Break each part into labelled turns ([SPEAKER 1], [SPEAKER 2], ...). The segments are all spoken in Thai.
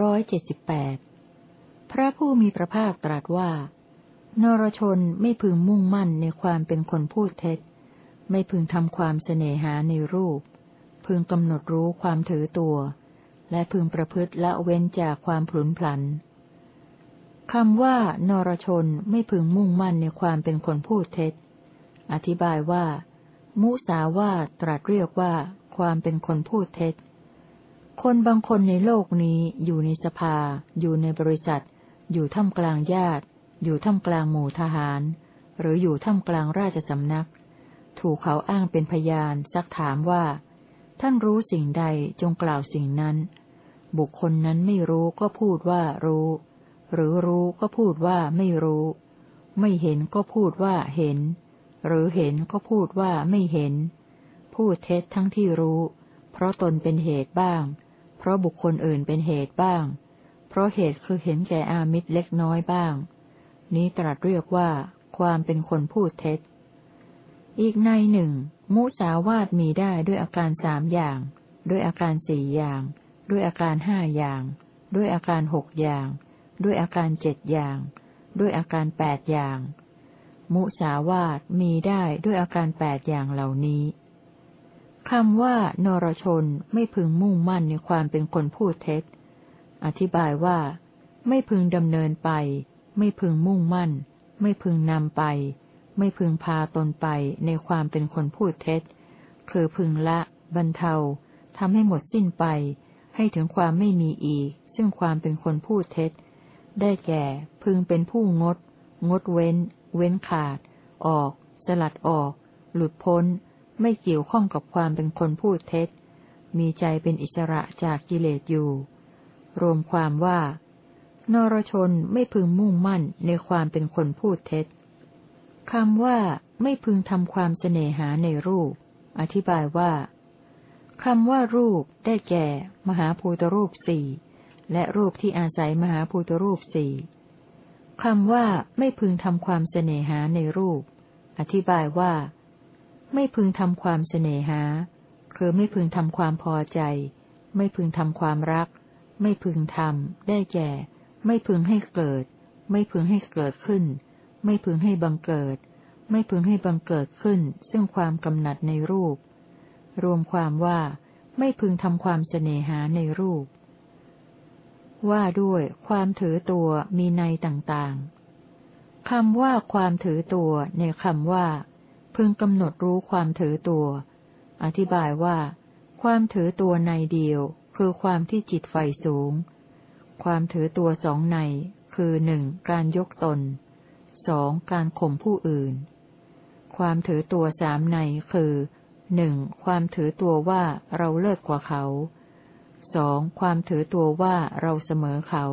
[SPEAKER 1] ร้อยเจ็ดสิบแปดพระผู้มีพระภาคตรัสว่า นรชนไม่พึงมุ่งมั่นในความเป็นคนพูดเท็จ ไม่พึงทำความเสน่หาในรูป พึงกำหนดรู้ความถือตัว และพึงประพฤติละเว้นจากความผลุนพลันคำว่า นรชนไม่พึงมุ่งมั่นในความเป็นคนพูดเท็จ อธิบายว่า มุสาวาตรัสเรียกว่า ความเป็นคนพูดเท็จ คนบางคนในโลกนี้อยู่ในสภา อยู่ในบริษัท อยู่ท่ามกลางญาติ อยู่ท่ามกลางหมู่ทหาร หรืออยู่ท่ามกลางราชสำนัก ถูกเขาอ้างเป็นพยานซักถามว่า ท่านรู้สิ่งใดจงกล่าวสิ่งนั้น บุคคลนั้นไม่รู้ก็พูดว่ารู้ หรือรู้ก็พูดว่าไม่รู้ ไม่เห็นก็พูดว่าเห็น หรือเห็นก็พูดว่าไม่เห็น พูดเท็จทั้งที่รู้ เพราะตนเป็นเหตุบ้าง เพราะบุคคลอื่นเป็นเหตุบ้าง เพราะเหตุคือเห็นแก่อามิตรเล็กน้อยบ้าง นี้ตรัสเรียกว่า ความเป็นคนพูดเท็จ อีกในหนึ่ง มุสาวาตมีได้ด้วยอาการสามอย่าง ด้วยอาการสี่อย่าง ด้วยอาการห้าอย่าง ด้วยอาการหกอย่าง ด้วยอาการเจ็ดอย่าง ด้วยอาการแปดอย่าง มุสาวาตมีได้ด้วยอาการแปดอย่างเหล่านี้ คำว่านรชนไม่พึงมุ่งมั่นในความเป็นคนพูดเท็จ อธิบายว่า ไม่พึงดำเนินไป ไม่พึงมุ่งมั่น ไม่พึงนำไป ไม่พึงพาตนไปในความเป็นคนพูดเท็จ คือพึงละ บรรเทาทำให้หมดสิ้นไป ให้ถึงความไม่มีอีก ซึ่งความเป็นคนพูดเท็จ ได้แก่ พึงเป็นผู้งด งดเว้น เว้นขาด ออก สลัดออก หลุดพ้น ไม่เกี่ยวข้องกับความเป็นคนพูดเท็จ มีใจเป็นอิสระจากกิเลสอยู่ รวมความว่า นรชนไม่พึงมุ่งมั่นในความเป็นคนพูดเท็จคำว่าไม่พึงทำความเสน่หาในรูป อธิบายว่าคำว่ารูปได้แก่ มหาภูตรูปสี่และรูปที่อาศัยมหาภูตรูปสี่คำว่าไม่พึงทำความเสน่หาในรูป อธิบายว่า ไม่พึงทำความเสน่หา คือไม่พึงทำความพอใจ ไม่พึงทำความรัก ไม่พึงทำได้แก่ ไม่พึงให้เกิด ไม่พึงให้เกิดขึ้น ไม่พึงให้บังเกิด ไม่พึงให้บังเกิดขึ้น ซึ่งความกำหนัดในรูป รวมความว่า ไม่พึงทำความเสน่หาในรูป ว่าด้วยความถือตัวมีในต่างๆคำว่าความถือตัวในคำว่า พึงกำหนดรู้ความถือตัว อธิบายว่า ความถือตัวในเดียว คือความที่จิตไฟสูง ความถือตัวสองใน คือหนึ่งการยกตนสองการข่มผู้อื่น ความถือตัวสามในคือหนึ่งความถือตัวว่าเราเลิศกว่าเขาสองความถือตัวว่าเราเสมอเขา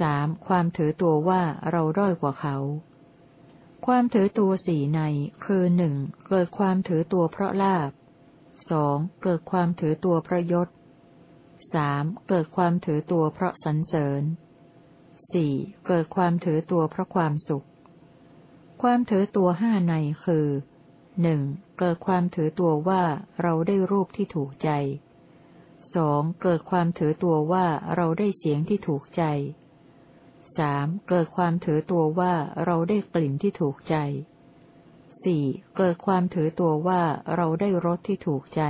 [SPEAKER 1] สามความถือตัวว่าเราด้อยกว่าเขา ความถือตัวสี่ในคือหนึ่งเกิดความถือตัวเพราะลาบสองเกิดความถือตัวเพราะยศสามเกิดความถือตัวเพราะสรรเสริญสี่เกิดความถือตัวเพราะความสุข ความถือตัวห้าในคือหนึ่งเกิดความถือตัวว่าเราได้รูปที่ถูกใจสองเกิดความถือตัวว่าเราได้เสียงที่ถูกใจ สามเกิดความถือตัวว่าเราได้กลิ่นที่ถูกใจสี่เกิดความถือตัวว่าเราได้รสที่ถูกใจ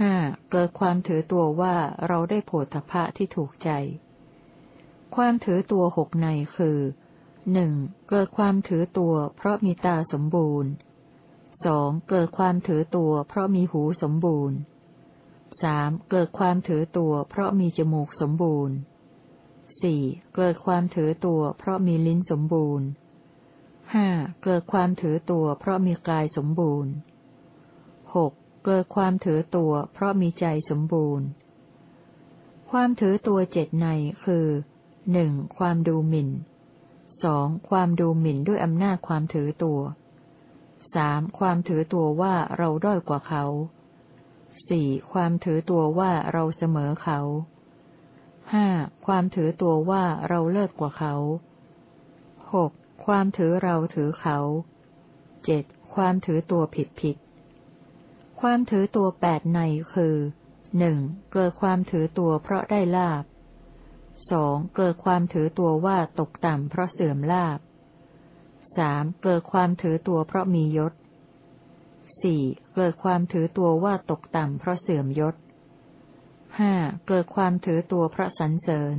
[SPEAKER 1] ห้าเกิดความถือตัวว่าเราได้โผฏฐะที่ถูกใจ ความถือตัวหกในคือหนึ่งเกิดความถือตัวเพราะมีตาสมบูรณ์สองเกิดความถือตัวเพราะมีหูสมบูรณ์สามเกิดความถือตัวเพราะมีจมูกสมบูรณ์ สี่เกิดความถือตัว เพราะมีลิ้นสมบูรณ์ห้าเกิดความถือตัว เพราะมีกายสมบูรณ์หกเกิดความถือตัว เพราะมีใจสมบูรณ์ ความถือตัวเจ็ดในคือหนึ่งความดูหมิ่นสองความดูหมิ่นด้วยอำนาจความถือตัวสามความถือตัวว่าเราด้อยกว่าเขาสี่ความถือตัวว่าเราเสมอเขา ห้าความถือตัวว่าเราเลิศกว่าเขาหกความถือเราถือเขาเจ็ดความถือตัวผิดผิด ความถือตัวแปดในคือหนึ่งเกิดความถือตัวเพราะได้ลาบสองเกิดความถือตัวว่าตกต่ำเพราะเสื่อมลาบสามเกิดความถือตัวเพราะมียศสี่เกิดความถือตัวว่าตกต่ำเพราะเสื่อมยศ ห้าเกิดความถือตัวเพราะสรรเสริญ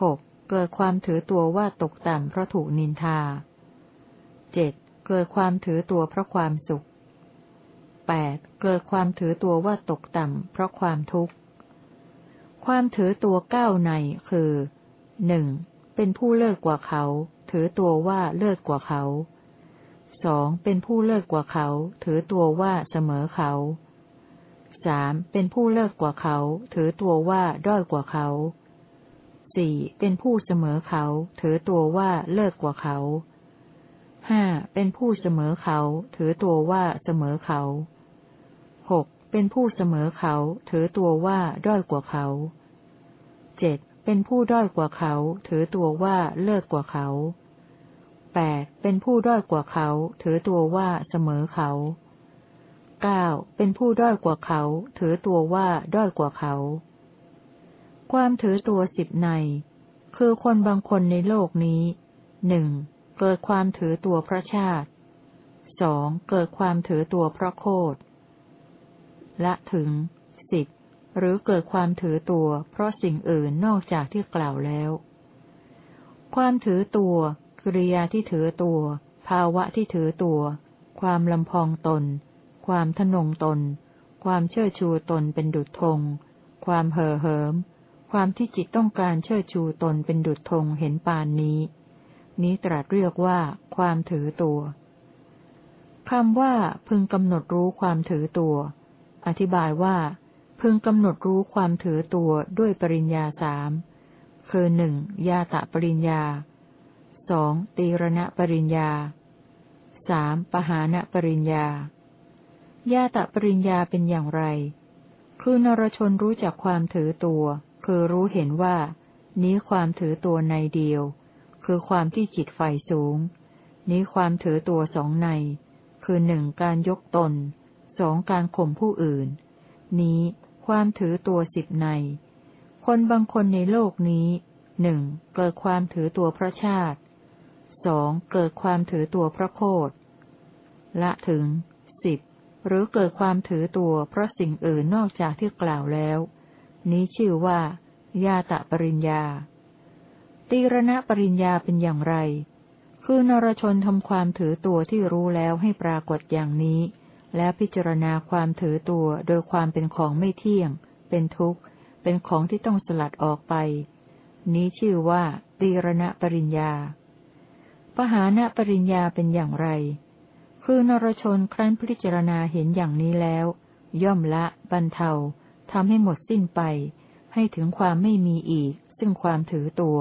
[SPEAKER 1] หกเกิดความถือตัวว่าตกต่ำเพราะถูกนินทาเจ็ดเกิดความถือตัวเพราะความสุขแปดเกิดความถือตัวว่าตกต่ำเพราะความทุกข์ ความถือตัวเก้าในคือหนึ่งเป็นผู้เลิศกว่าเขา ถือตัวว่าเลิศกว่าเขาสองเป็นผู้เลิศกว่าเขา ถือตัวว่าเสมอเขา สามเป็นผู้เลิศกว่าเขา ถือตัวว่าด้อยกว่าเขาสี่เป็นผู้เสมอเขา ถือตัวว่าเลิศกว่าเขาห้าเป็นผู้เสมอเขา ถือตัวว่าเสมอเขาหกเป็นผู้เสมอเขา ถือตัวว่าด้อยกว่าเขาเจ็ดเป็นผู้ด้อยกว่าเขา ถือตัวว่าเลิศกว่าเขาแปดเป็นผู้ด้อยกว่าเขา ถือตัวว่าเสมอเขา เก้าเป็นผู้ด้อยกว่าเขา ถือตัวว่าด้อยกว่าเขา ความถือตัวสิบใน คือคนบางคนในโลกนี้หนึ่งเกิดความถือตัวเพราะชาติสองเกิดความถือตัวเพราะโคดละถึงสิบหรือเกิดความถือตัว เพราะสิ่งอื่นนอกจากที่กล่าวแล้ว ความถือตัวกิริยาที่ถือตัว ภาวะที่ถือตัว ความลำพองตน ความทนงตน ความเชื่อชูตนเป็นดุจธง ความเห่อเหิม ความที่จิตต้องการเชื่อชูตนเป็นดุจธงเห็นปานนี้ นี้ตรัสเรียกว่า ความถือตัวคำว่าพึงกำหนดรู้ความถือตัว อธิบายว่า พึงกำหนดรู้ความถือตัวด้วยปริญญาสามคือหนึ่งยาตะปริญญาสองตีรณะปริญญาสามปหานปริญญา ญาตปริญญาเป็นอย่างไร คือนรชนรู้จักความถือตัว คือรู้เห็นว่า นี้ความถือตัวในเดียว คือความที่จิตไฟสูง นี้ความถือตัวสองใน คือหนึ่งการยกตน สองการข่มผู้อื่น นี้ความถือตัวสิบใน คนบางคนในโลกนี้หนึ่งเกิดความถือตัวพระชาติสองเกิดความถือตัวพระโคดละถึง หรือเกิดความถือตัวเพราะสิ่งอื่นนอกจากที่กล่าวแล้ว นี้ชื่อว่า ญาตะปริญญา ตีรณะปริญญาเป็นอย่างไร คือนรชนทำความถือตัวที่รู้แล้วให้ปรากฏอย่างนี้ แล้วพิจารณาความถือตัวโดยความเป็นของไม่เที่ยง เป็นทุกข์ เป็นของที่ต้องสลัดออกไป นี้ชื่อว่าตีรณะปริญญาปหานะปริญญาเป็นอย่างไร คือนรชนครั้นพิจารณาเห็นอย่างนี้แล้ว ย่อมละบรรเทาทำให้หมดสิ้นไป ให้ถึงความไม่มีอีก ซึ่งความถือตัว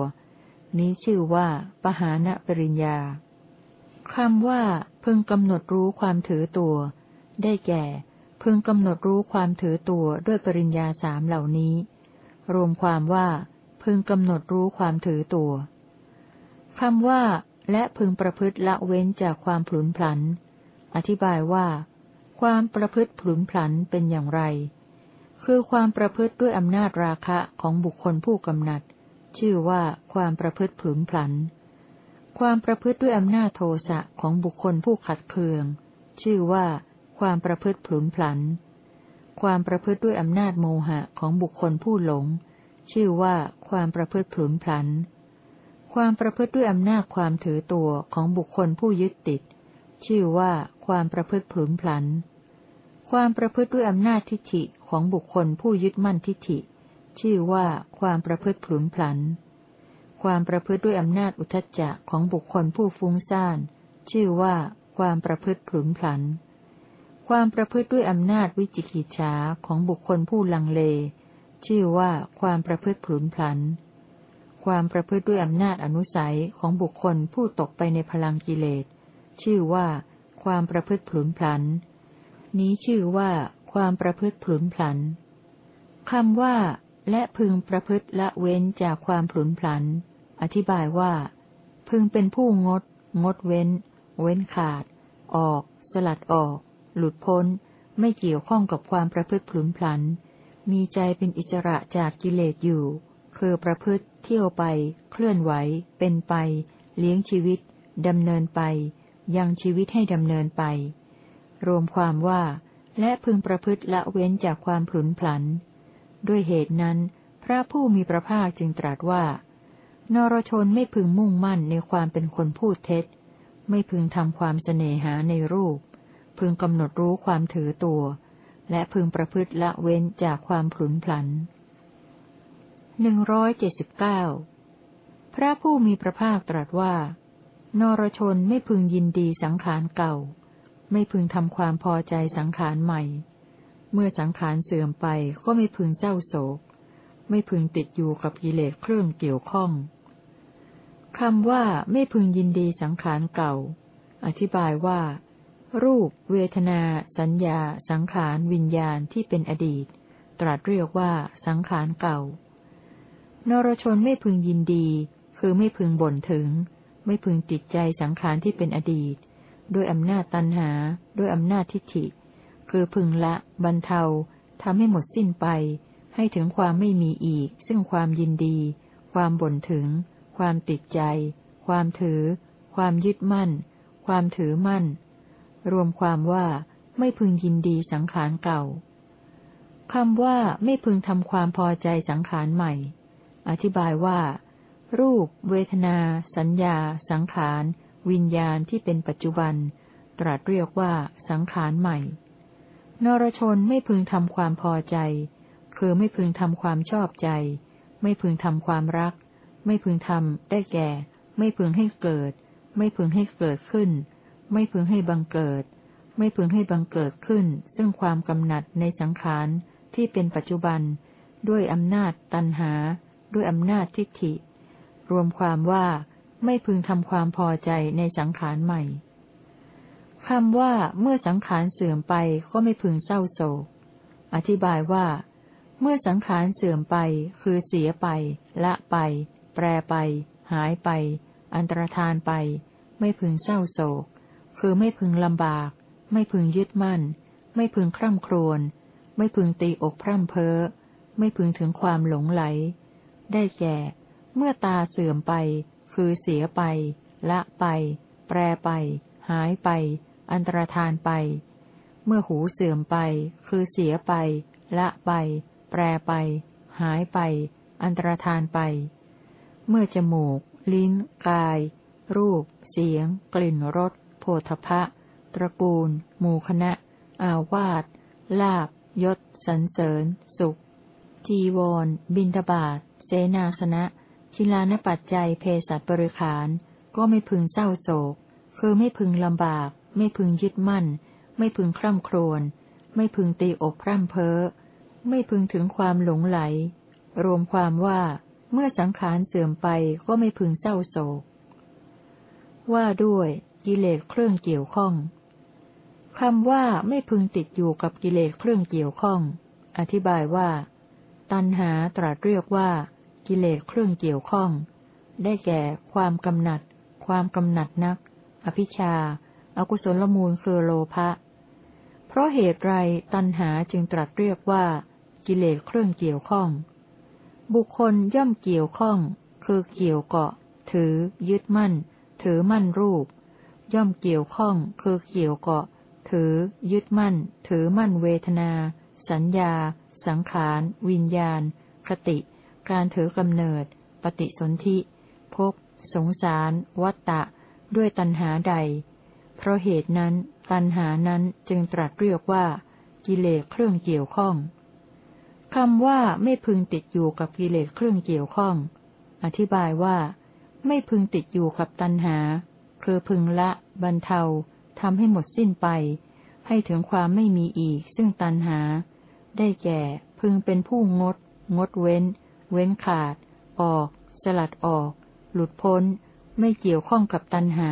[SPEAKER 1] นี้ชื่อว่า ปหานะปริญญาคำว่า พึงกำหนดรู้ความถือตัว ได้แก่ พึงกำหนดรู้ความถือตัวด้วยปริญญาสามเหล่านี้ รวมความว่า พึงกำหนดรู้ความถือตัวคำว่า และพึงประพฤติละเว้นจากความผลุนพลัน อธิบายว่า ความประพฤติผลุนพลันเป็นอย่างไร คือความประพฤติด้วยอำนาจราคะของบุคคลผู้กำหนัด ชื่อว่าความประพฤติผลุนพลัน ความประพฤติด้วยอำนาจโทสะของบุคคลผู้ขัดเคือง ชื่อว่าความประพฤติผลุนพลัน ความประพฤติด้วยอำนาจโมหะของบุคคลผู้หลง ชื่อว่าความประพฤติผลุนพลัน ความประพฤติด้วยอำนาจความถือตัวของบุคคลผู้ยึดติด ชื่อว่าความประพฤติผลุนพลัน ความประพฤติด้วยอำนาจทิฏฐิของบุคคลผู้ยึดมั่นทิฏฐิ ชื่อว่าความประพฤติผลุนพลัน ความประพฤติด้วยอำนาจอุทจจะของบุคคลผู้ฟุ้งซ่าน ชื่อว่าความประพฤติผลุนพลัน ความประพฤติด้วยอำนาจวิจิกิจฉาของบุคคลผู้ลังเล ชื่อว่าความประพฤติผลุนพลันความประพฤติด้วยอำนาจอนุสัยของบุคคลผู้ตกไปในพลังกิเลส ชื่อว่า ความประพฤติผลุนพลัน นี้ชื่อว่า ความประพฤติผลุนพลันคำว่า และพึงประพฤติละเว้นจากความผลุนพลัน อธิบายว่า พึงเป็นผู้งด งดเว้น เว้นขาด ออก สลัดออก หลุดพ้น ไม่เกี่ยวข้องกับความประพฤติผลุนพลัน มีใจเป็นอิสระจากกิเลสอยู่ คือประพฤติ เที่ยวไป เคลื่อนไหว เป็นไป เลี้ยงชีวิตดำเนินไป ยังชีวิตให้ดำเนินไป รวมความว่าและพึงประพฤติละเว้นจากความผุนผัน ด้วยเหตุนั้น พระผู้มีพระภาคจึงตรัสว่า นรชนไม่พึงมุ่งมั่นในความเป็นคนพูดเท็จ ไม่พึงทำความเสน่หาในรูป พึงกำหนดรู้ความถือตัว และพึงประพฤติละเว้นจากความผุนผันหนึ่งร้อยเจ็ดสิบเก้าพระผู้มีพระภาคตรัสว่า นรชนไม่พึงยินดีสังขารเก่า ไม่พึงทำความพอใจสังขารใหม่ เมื่อสังขารเสื่อมไปก็ไม่พึงเจ้าโศก ไม่พึงติดอยู่กับกิเลสเครื่องเกี่ยวข้องคำว่าไม่พึงยินดีสังขารเก่า อธิบายว่า รูป เวทนา สัญญา สังขาร วิญญาณที่เป็นอดีต ตรัสเรียกว่าสังขารเก่า นรชนไม่พึงยินดี คือไม่พึงบ่นถึง ไม่พึงติดใจสังขารที่เป็นอดีต ด้วยอำนาจตันหา ด้วยอำนาจทิฏฐิ คือพึงละบรรเทาทำให้หมดสิ้นไป ให้ถึงความไม่มีอีก ซึ่งความยินดี ความบ่นถึง ความติดใจ ความถือ ความยึดมั่น ความถือมั่น รวมความว่าไม่พึงยินดีสังขารเก่าคำว่าไม่พึงทำความพอใจสังขารใหม่ อธิบายว่า รูป เวทนา สัญญา สังขาร วิญญาณที่เป็นปัจจุบัน ตรัสเรียกว่าสังขารใหม่ นรชนไม่พึงทำความพอใจ คือไม่พึงทำความชอบใจ ไม่พึงทำความรัก ไม่พึงทำได้แก่ ไม่พึงให้เกิด ไม่พึงให้เกิดขึ้น ไม่พึงให้บังเกิด ไม่พึงให้บังเกิดขึ้น ซึ่งความกำหนัดในสังขารที่เป็นปัจจุบัน ด้วยอำนาจตันหา ด้วยอำนาจทิฏฐิ รวมความว่าไม่พึงทำความพอใจในสังขารใหม่คำว่าเมื่อสังขารเสื่อมไปก็ไม่พึงเศร้าโศก อธิบายว่า เมื่อสังขารเสื่อมไป คือเสียไป ละไป แปรไป หายไป อันตรธานไป ไม่พึงเศร้าโศก คือไม่พึงลำบาก ไม่พึงยึดมั่น ไม่พึงคร่ำครวญไม่พึงตีอกพร่ำเพ้อ ไม่พึงถึงความหลงไหล ได้แก่ เมื่อตาเสื่อมไป คือเสียไป ละไป แปรไป หายไป อันตรธานไป เมื่อหูเสื่อมไป คือเสียไป ละไป แปรไป หายไป อันตรธานไป เมื่อจมูก ลิ้น กาย รูป เสียง กลิ่นรสโผฏฐะตระกูล หมู่คณะ อาวาสลาบยศ สันเสริญ สุข จีวร บินทบาทเสนาสนะ ชิลานปัจจัยเพศัตบริขาร ก็ไม่พึงเศร้าโศก คือไม่พึงลำบาก ไม่พึงยึดมั่น ไม่พึงคร่ำครวญ ไม่พึงตีอกพร่ำเพ้อ ไม่พึงถึงความหลงไหล รวมความว่าเมื่อสังขารเสื่อมไปก็ไม่พึงเศร้าโศก ว่าด้วย กิเลสเครื่องเกี่ยวข้องคำว่าไม่พึงติดอยู่กับกิเลสเครื่องเกี่ยวข้อง อธิบายว่า ตัณหาตรัสเรียกว่า กิเลสเครื่องเกี่ยวข้อง ได้แก่ ความกำหนัด ความกำหนัดนัก อภิชาอากุศลมูลคือโลภะ เพราะเหตุไรตัณหาจึงตรัสเรียกว่า กิเลสเครื่องเกี่ยวข้อง บุคคลย่อมเกี่ยวข้อง คือเกี่ยวเกาะ ถือ ยึดมั่น ถือมั่นรูป ย่อมเกี่ยวข้อง คือเกี่ยวเกาะ ถือ ยึดมั่น ถือมั่นเวทนา สัญญา สังขาร วิญญาณ คติ การถือกำเนิด ปฏิสนธิภพสงสาร วัตตะ ด้วยตัณหาใด เพราะเหตุนั้น ตัณหานั้นจึงตรัสเรียกว่า กิเลสเครื่องเกี่ยวข้องคำว่าไม่พึงติดอยู่กับกิเลสเครื่องเกี่ยวข้อง อธิบายว่า ไม่พึงติดอยู่กับตัณหา คือพึงละ บรรเทาทำให้หมดสิ้นไป ให้ถึงความไม่มีอีก ซึ่งตัณหา ได้แก่ พึงเป็นผู้งด งดเว้น เว้นขาด ออก สลัดออก หลุดพ้น ไม่เกี่ยวข้องกับตัณหา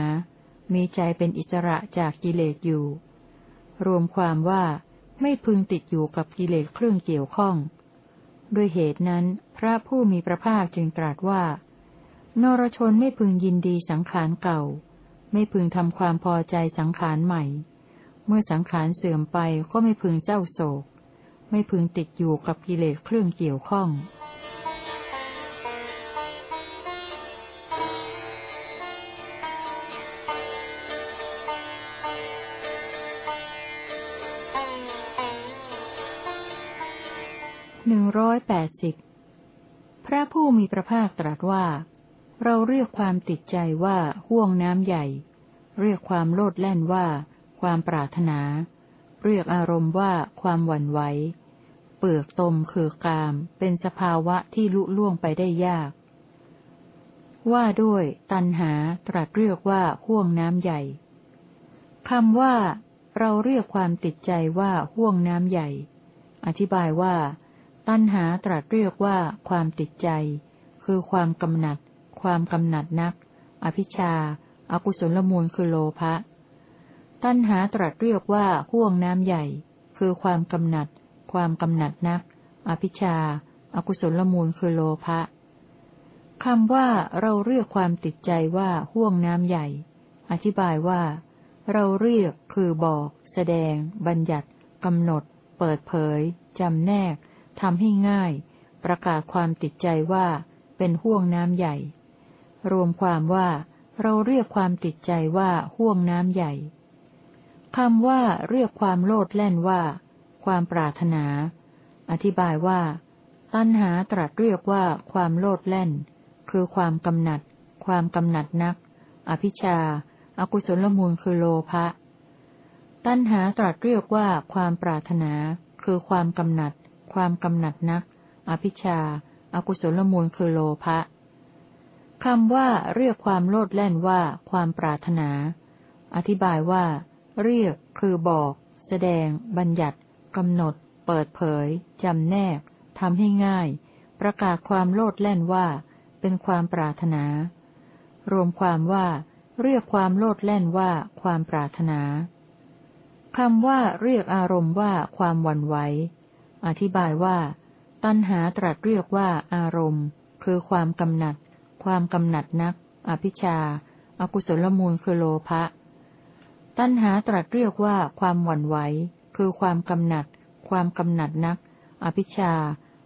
[SPEAKER 1] มีใจเป็นอิสระจากกิเลสอยู่ รวมความว่าไม่พึงติดอยู่กับกิเลสเครื่องเกี่ยวข้อง ด้วยเหตุนั้น พระผู้มีพระภาคจึงตรัสว่า นรชนไม่พึงยินดีสังขารเก่า ไม่พึงทำความพอใจสังขารใหม่ เมื่อสังขารเสื่อมไปก็ไม่พึงเจ้าโศก ไม่พึงติดอยู่กับกิเลสเครื่องเกี่ยวข้อง ร้อยแปดสิบพระผู้มีพระภาคตรัสว่า เราเรียกความติดใจว่าห่วงน้ำใหญ่ เรียกความโลดแล่นว่า ความปรารถนา เรียกอารมณ์ว่าความหวั่นไหวเปลือกตมคือกาม เป็นสภาวะที่ลุล่วงไปได้ยาก ว่าด้วย ตันหาตรัสเรียกว่าห่วงน้ำใหญ่คำว่า เราเรียกความติดใจว่าห่วงน้ำใหญ่ อธิบายว่า ตัณหาตรัสเรียกว่าความติดใจ คือความกำหนัด ความกำหนัดนัก อภิชาอากุศลมูลคือโลภะ ตัณหาตรัสเรียกว่าห่วงน้ำใหญ่ คือความกำหนัด ความกำหนัดนัก อภิชาอากุศลมูลคือโลภะคำว่าเราเรียกความติดใจว่าห่วงน้ำใหญ่ อธิบายว่า เราเรียกคือบอก แสดง บัญญัติกำหนด เปิดเผยจำแนก ทำให้ง่าย ประกาศความติดใจว่า เป็นห่วงน้ำใหญ่ รวมความว่า เราเรียกความติดใจว่าห่วงน้ำใหญ่คำว่าเรียกความโลดแล่นว่า ความปรารถนา อธิบายว่า ตัณหาตรัสเรียกว่าความโลดแล่น คือความกำหนัด ความกำหนัดนัก อภิชาอากุศลมูลคือโลภะตัณหาตรัสเรียกว่าความปรารถนา คือความกำหนัด ความกำหนัดนัก อภิชาอากุศลมูลคือโลภะคำว่าเรียกความโลดแล่นว่าความปรารถนา อธิบายว่า เรียก คือบอก แสดง บัญญัติกำหนด เปิดเผยจำแนกทำให้ง่าย ประกาศความโลดแล่นว่า เป็นความปรารถนา รวมความว่า เรียกความโลดแล่นว่าความปรารถนาคำว่าเรียกอารมณ์ว่าความหวั่นไหว อธิบายว่า ตัณหาตรัสเรียกว่าอารมณ์ คือความกำหนัด ความกำหนัดนัก อภิชาอากุศลมูลคือโลภะ ตัณหาตรัสเรียกว่าความหวั่นไหว คือความกำหนัด ความกำหนัดนัก อภิชา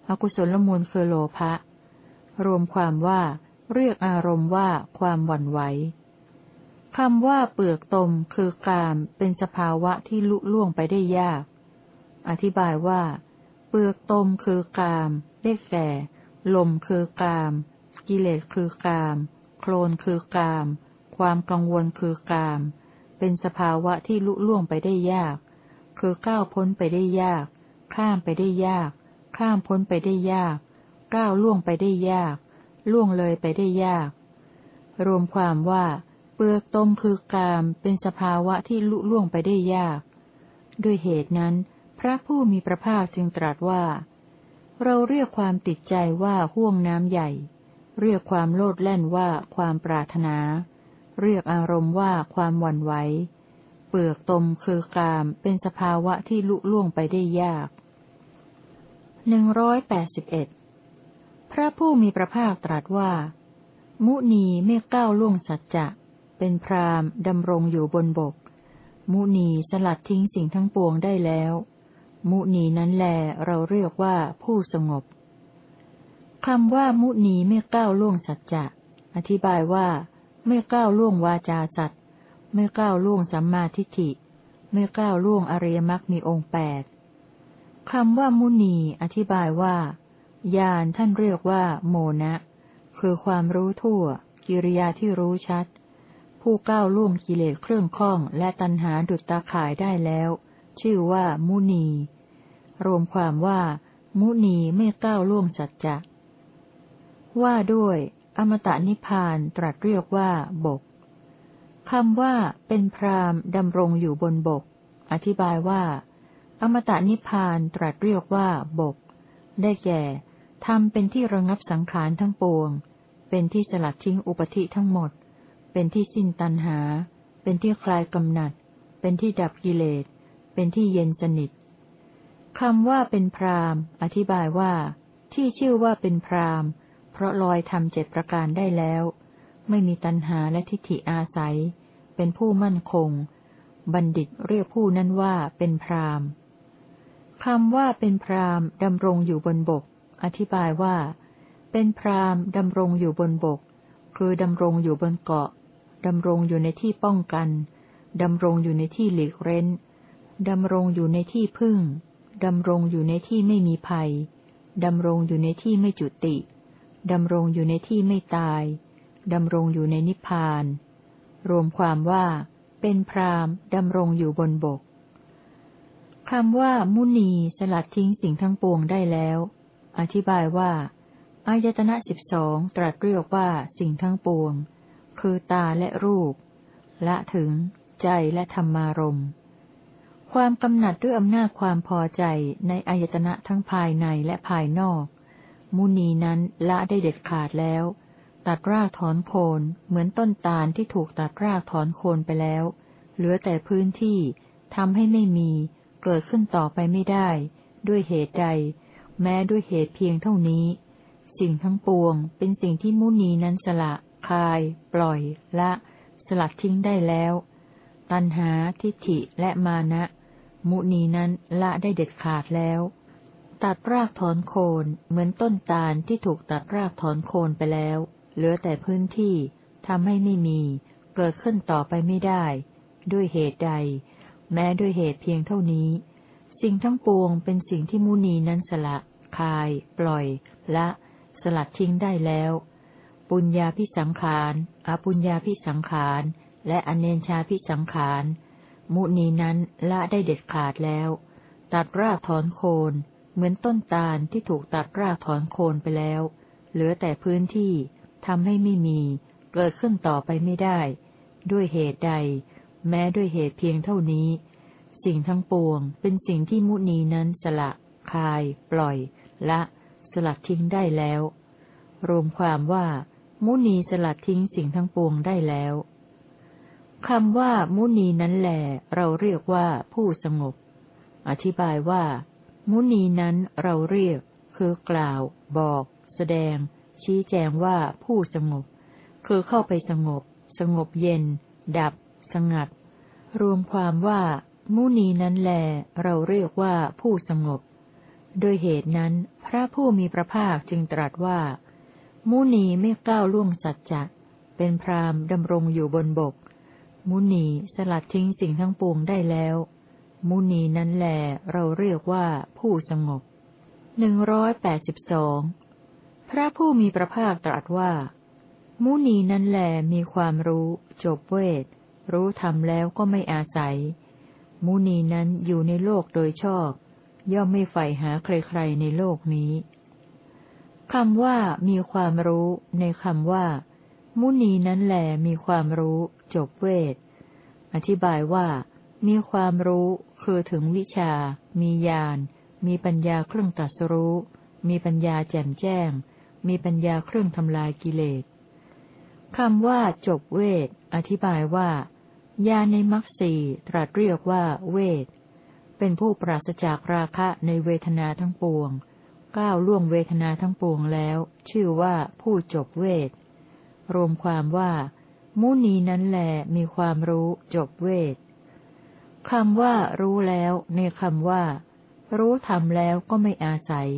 [SPEAKER 1] อากุศลมูลคือโลภะ รวมความว่า เรียกอารมณ์ว่าความหวั่นไหวคำว่าเปลือกตมคือกามเป็นสภาวะที่ลุล่วงไปได้ยาก อธิบายว่า เปลือกตมคือกาม ได้แก่ ลมคือกาม กิเลสคือกาม โคลนคือกาม ความกังวลคือกาม เป็นสภาวะที่ลุล่วงไปได้ยาก คือก้าวพ้นไปได้ยาก ข้ามไปได้ยาก ข้ามพ้นไปได้ยาก ก้าวล่วงไปได้ยาก ล่วงเลยไปได้ยาก รวมความว่า เปลือกตมคือกาม เป็นสภาวะที่ลุล่วงไปได้ยาก ด้วยเหตุนั้น พระผู้มีพระภาคจึงตรัสว่า เราเรียกความติดใจว่าห่วงน้ำใหญ่ เรียกความโลดแล่นว่าความปรารถนา เรียกอารมณ์ว่าความหวั่นไหว เปลือกตมคือกาม เป็นสภาวะที่ลุล่วงไปได้ยากหนึ่งร้อยแปดสิบเอ็ดพระผู้มีพระภาคตรัสว่า มุนีไม่ก้าวล่วงสัจจะ เป็นพรามดำรงอยู่บนบก มุนีสลัดทิ้งสิ่งทั้งปวงได้แล้ว มุนีนั้นแลเราเรียกว่าผู้สงบคำว่ามุนีไม่ก้าวล่วงสัจจะ อธิบายว่า ไม่ก้าวล่วงวาจาสัตว์ไม่ก้าวล่วงสัมมาทิฏฐิ ไม่ก้าวล่วงอริยมรรคมีองค์แปดคำว่ามุนี อธิบายว่าญาณท่านเรียกว่า โมนะ คือความรู้ทั่ว กิริยาที่รู้ชัด ผู้ก้าวล่วงกิเลสเครื่องข้องและตัณหาดุจตาข่ายได้แล้ว ชื่อว่า มุนี รวมความว่า มุนีไม่ก้าวล่วงสัจจะ ว่าด้วย อมตะนิพานตรัสเรียกว่า บกคำว่าเป็นพรามดำรงอยู่บนบก อธิบายว่า อมตะนิพพานตรัสเรียกว่า บก ได้แก่ทำเป็นที่ระงับสังขารทั้งปวง เป็นที่สลัดทิ้งอุปธิทั้งหมด เป็นที่สิ้นตัณหา เป็นที่คลายกำหนัด เป็นที่ดับกิเลส เป็นที่เย็นสนิทคำว่าเป็นพรามอธิบายว่า ที่ชื่อว่าเป็นพรามเพราะลอยทำเจ็ดประการได้แล้ว ไม่มีตัณหาและทิฏฐิอาศัย เป็นผู้มั่นคง บัณฑิตเรียกผู้นั้นว่าเป็นพรามคำว่าเป็นพรามดำรงอยู่บนบก อธิบายว่า เป็นพรามดำรงอยู่บนบก คือดำรงอยู่บนเกาะดำรงอยู่ในที่ป้องกันดำรงอยู่ในที่หลีกเร้น ดำรงอยู่ในที่พึ่ง ดำรงอยู่ในที่ไม่มีภัย ดำรงอยู่ในที่ไม่จุติ ดำรงอยู่ในที่ไม่ตาย ดำรงอยู่ในนิพพาน รวมความว่า เป็นพรามดำรงอยู่บนบกคำว่า มุนีสลัดทิ้งสิ่งทั้งปวงได้แล้ว อธิบายว่าอายตนะสิบสองตรัสเรียกว่าสิ่งทั้งปวง คือตาและรูป ละถึงใจและธรรมารม ความกำหนัดด้วยอำนาจความพอใจในอายตนะทั้งภายในและภายนอก มุนีนั้นละได้เด็ดขาดแล้ว ตัดรากถอนโคนเหมือนต้นตาลที่ถูกตัดรากถอนโคนไปแล้ว เหลือแต่พื้นที่ทำให้ไม่มี เกิดขึ้นต่อไปไม่ได้ ด้วยเหตุใด แม้ด้วยเหตุเพียงเท่านี้ สิ่งทั้งปวงเป็นสิ่งที่มุนีนั้นสละคลาย ปล่อย ละ สลัดทิ้งได้แล้ว ตัณหาทิฏฐิและมานะ มุนีนั้นละได้เด็ดขาดแล้ว ตัดรากถอนโคนเหมือนต้นตาลที่ถูกตัดรากถอนโคนไปแล้ว เหลือแต่พื้นที่ทำให้ไม่มี เกิดขึ้นต่อไปไม่ได้ ด้วยเหตุใด แม้ด้วยเหตุเพียงเท่านี้ สิ่งทั้งปวงเป็นสิ่งที่มุนีนั้นสละ คาย ปล่อย ละ สลัดทิ้งได้แล้ว ปุญญาพิสังขารอปุญญาพิสังขารและอเนชาพิสังขาร มุนีนั้นละได้เด็ดขาดแล้ว ตัดรากถอนโคน เหมือนต้นตาลที่ถูกตัดรากถอนโคนไปแล้ว เหลือแต่พื้นที่ทำให้ไม่มี เกิดขึ้นต่อไปไม่ได้ ด้วยเหตุใด แม้ด้วยเหตุเพียงเท่านี้ สิ่งทั้งปวงเป็นสิ่งที่มุนีนั้นสละ คาย ปล่อย ละ สลัดทิ้งได้แล้ว รวมความว่า มุนีสลัดทิ้งสิ่งทั้งปวงได้แล้ว คำว่า มุนีนั้นแหลเราเรียกว่าผู้สงบ อธิบายว่า มุนีนั้นเราเรียก คือกล่าว บอก แสดง ชี้แจงว่าผู้สงบ คือเข้าไปสงบ สงบเย็น ดับ สงัด รวมความว่า มุนีนั้นแล เราเรียกว่าผู้สงบ โดยเหตุนั้นพระผู้มีพระภาคจึงตรัสว่า มุนีไม่ก้าวล่วงสัจจะเป็นพรามดำรงอยู่บนบก มุนีสลัดทิ้งสิ่งทั้งปวงได้แล้ว มุนีนั้นแหลเราเรียกว่าผู้สงบหนึ่งร้อยแปดสิบสองพระผู้มีพระภาคตรัสว่า มุนีนั้นแหลมีความรู้ จบเวท รู้ธรรมแล้วก็ไม่อาศัย มุนีนั้นอยู่ในโลกโดยชอบ ย่อมไม่ใฝ่หาใครๆในโลกนี้คำว่ามีความรู้ ในคำว่า มุนีนั้นแหลมีความรู้ จบเวท อธิบายว่า มีความรู้คือถึงวิชา มีญาณ มีปัญญาเครื่องตัดสรู้ มีปัญญาแจ่มแจ้ง มีปัญญาเครื่องทำลายกิเลสคำว่าจบเวท อธิบายว่า ญาณในมรรคสีตรัสเรียกว่าเวท เป็นผู้ปราศจากราคะในเวทนาทั้งปวง ก้าวล่วงเวทนาทั้งปวงแล้ว ชื่อว่าผู้จบเวท รวมความว่า มุนีนั้นแหลมีความรู้จบเวทคำว่ารู้แล้วในคำว่า รู้ทำแล้วก็ไม่อาศัย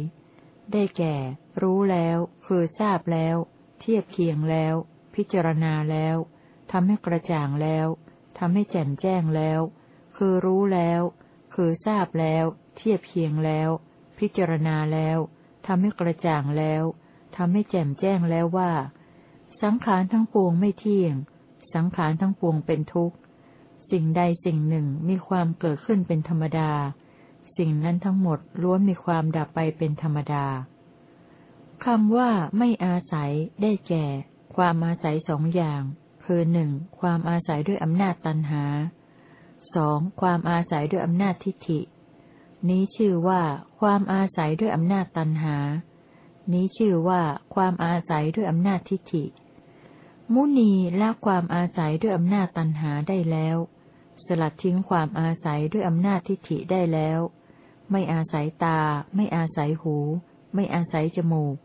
[SPEAKER 1] ได้แก่ รู้แล้ว คือทราบแล้ว เทียบเคียงแล้ว พิจารณาแล้วทำให้กระจ่างแล้วทำให้แจ่มแจ้งแล้ว คือรู้แล้ว คือทราบแล้ว เทียบเคียงแล้ว พิจารณาแล้วทำให้กระจ่างแล้วทำให้แจ่มแจ้งแล้วว่า สังขารทั้งปวงไม่เที่ยง สังขารทั้งปวงเป็นทุกข์ สิ่งใดสิ่งหนึ่งมีความเกิดขึ้นเป็นธรรมดา สิ่งนั้นทั้งหมดล้วนมีความดับไปเป็นธรรมดาคำว่าไม่อาศัยได้แก่ ความอาศัยสองอย่าง คือหนึ่งความอาศัยด้วยอำนาจตันหาสองความอาศัยด้วยอำนาจทิฏฐิ นี้ชื่อว่า ความอาศัยด้วยอำนาจตันหา นี้ชื่อว่า ความอาศัยด้วยอำนาจทิฏฐิ มุนีละความอาศัยด้วยอำนาจตันหาได้แล้ว สลัดทิ้งความอาศัยด้วยอำนาจทิฏฐิได้แล้ว ไม่อาศัยตา ไม่อาศัยหู ไม่อาศัยจมูก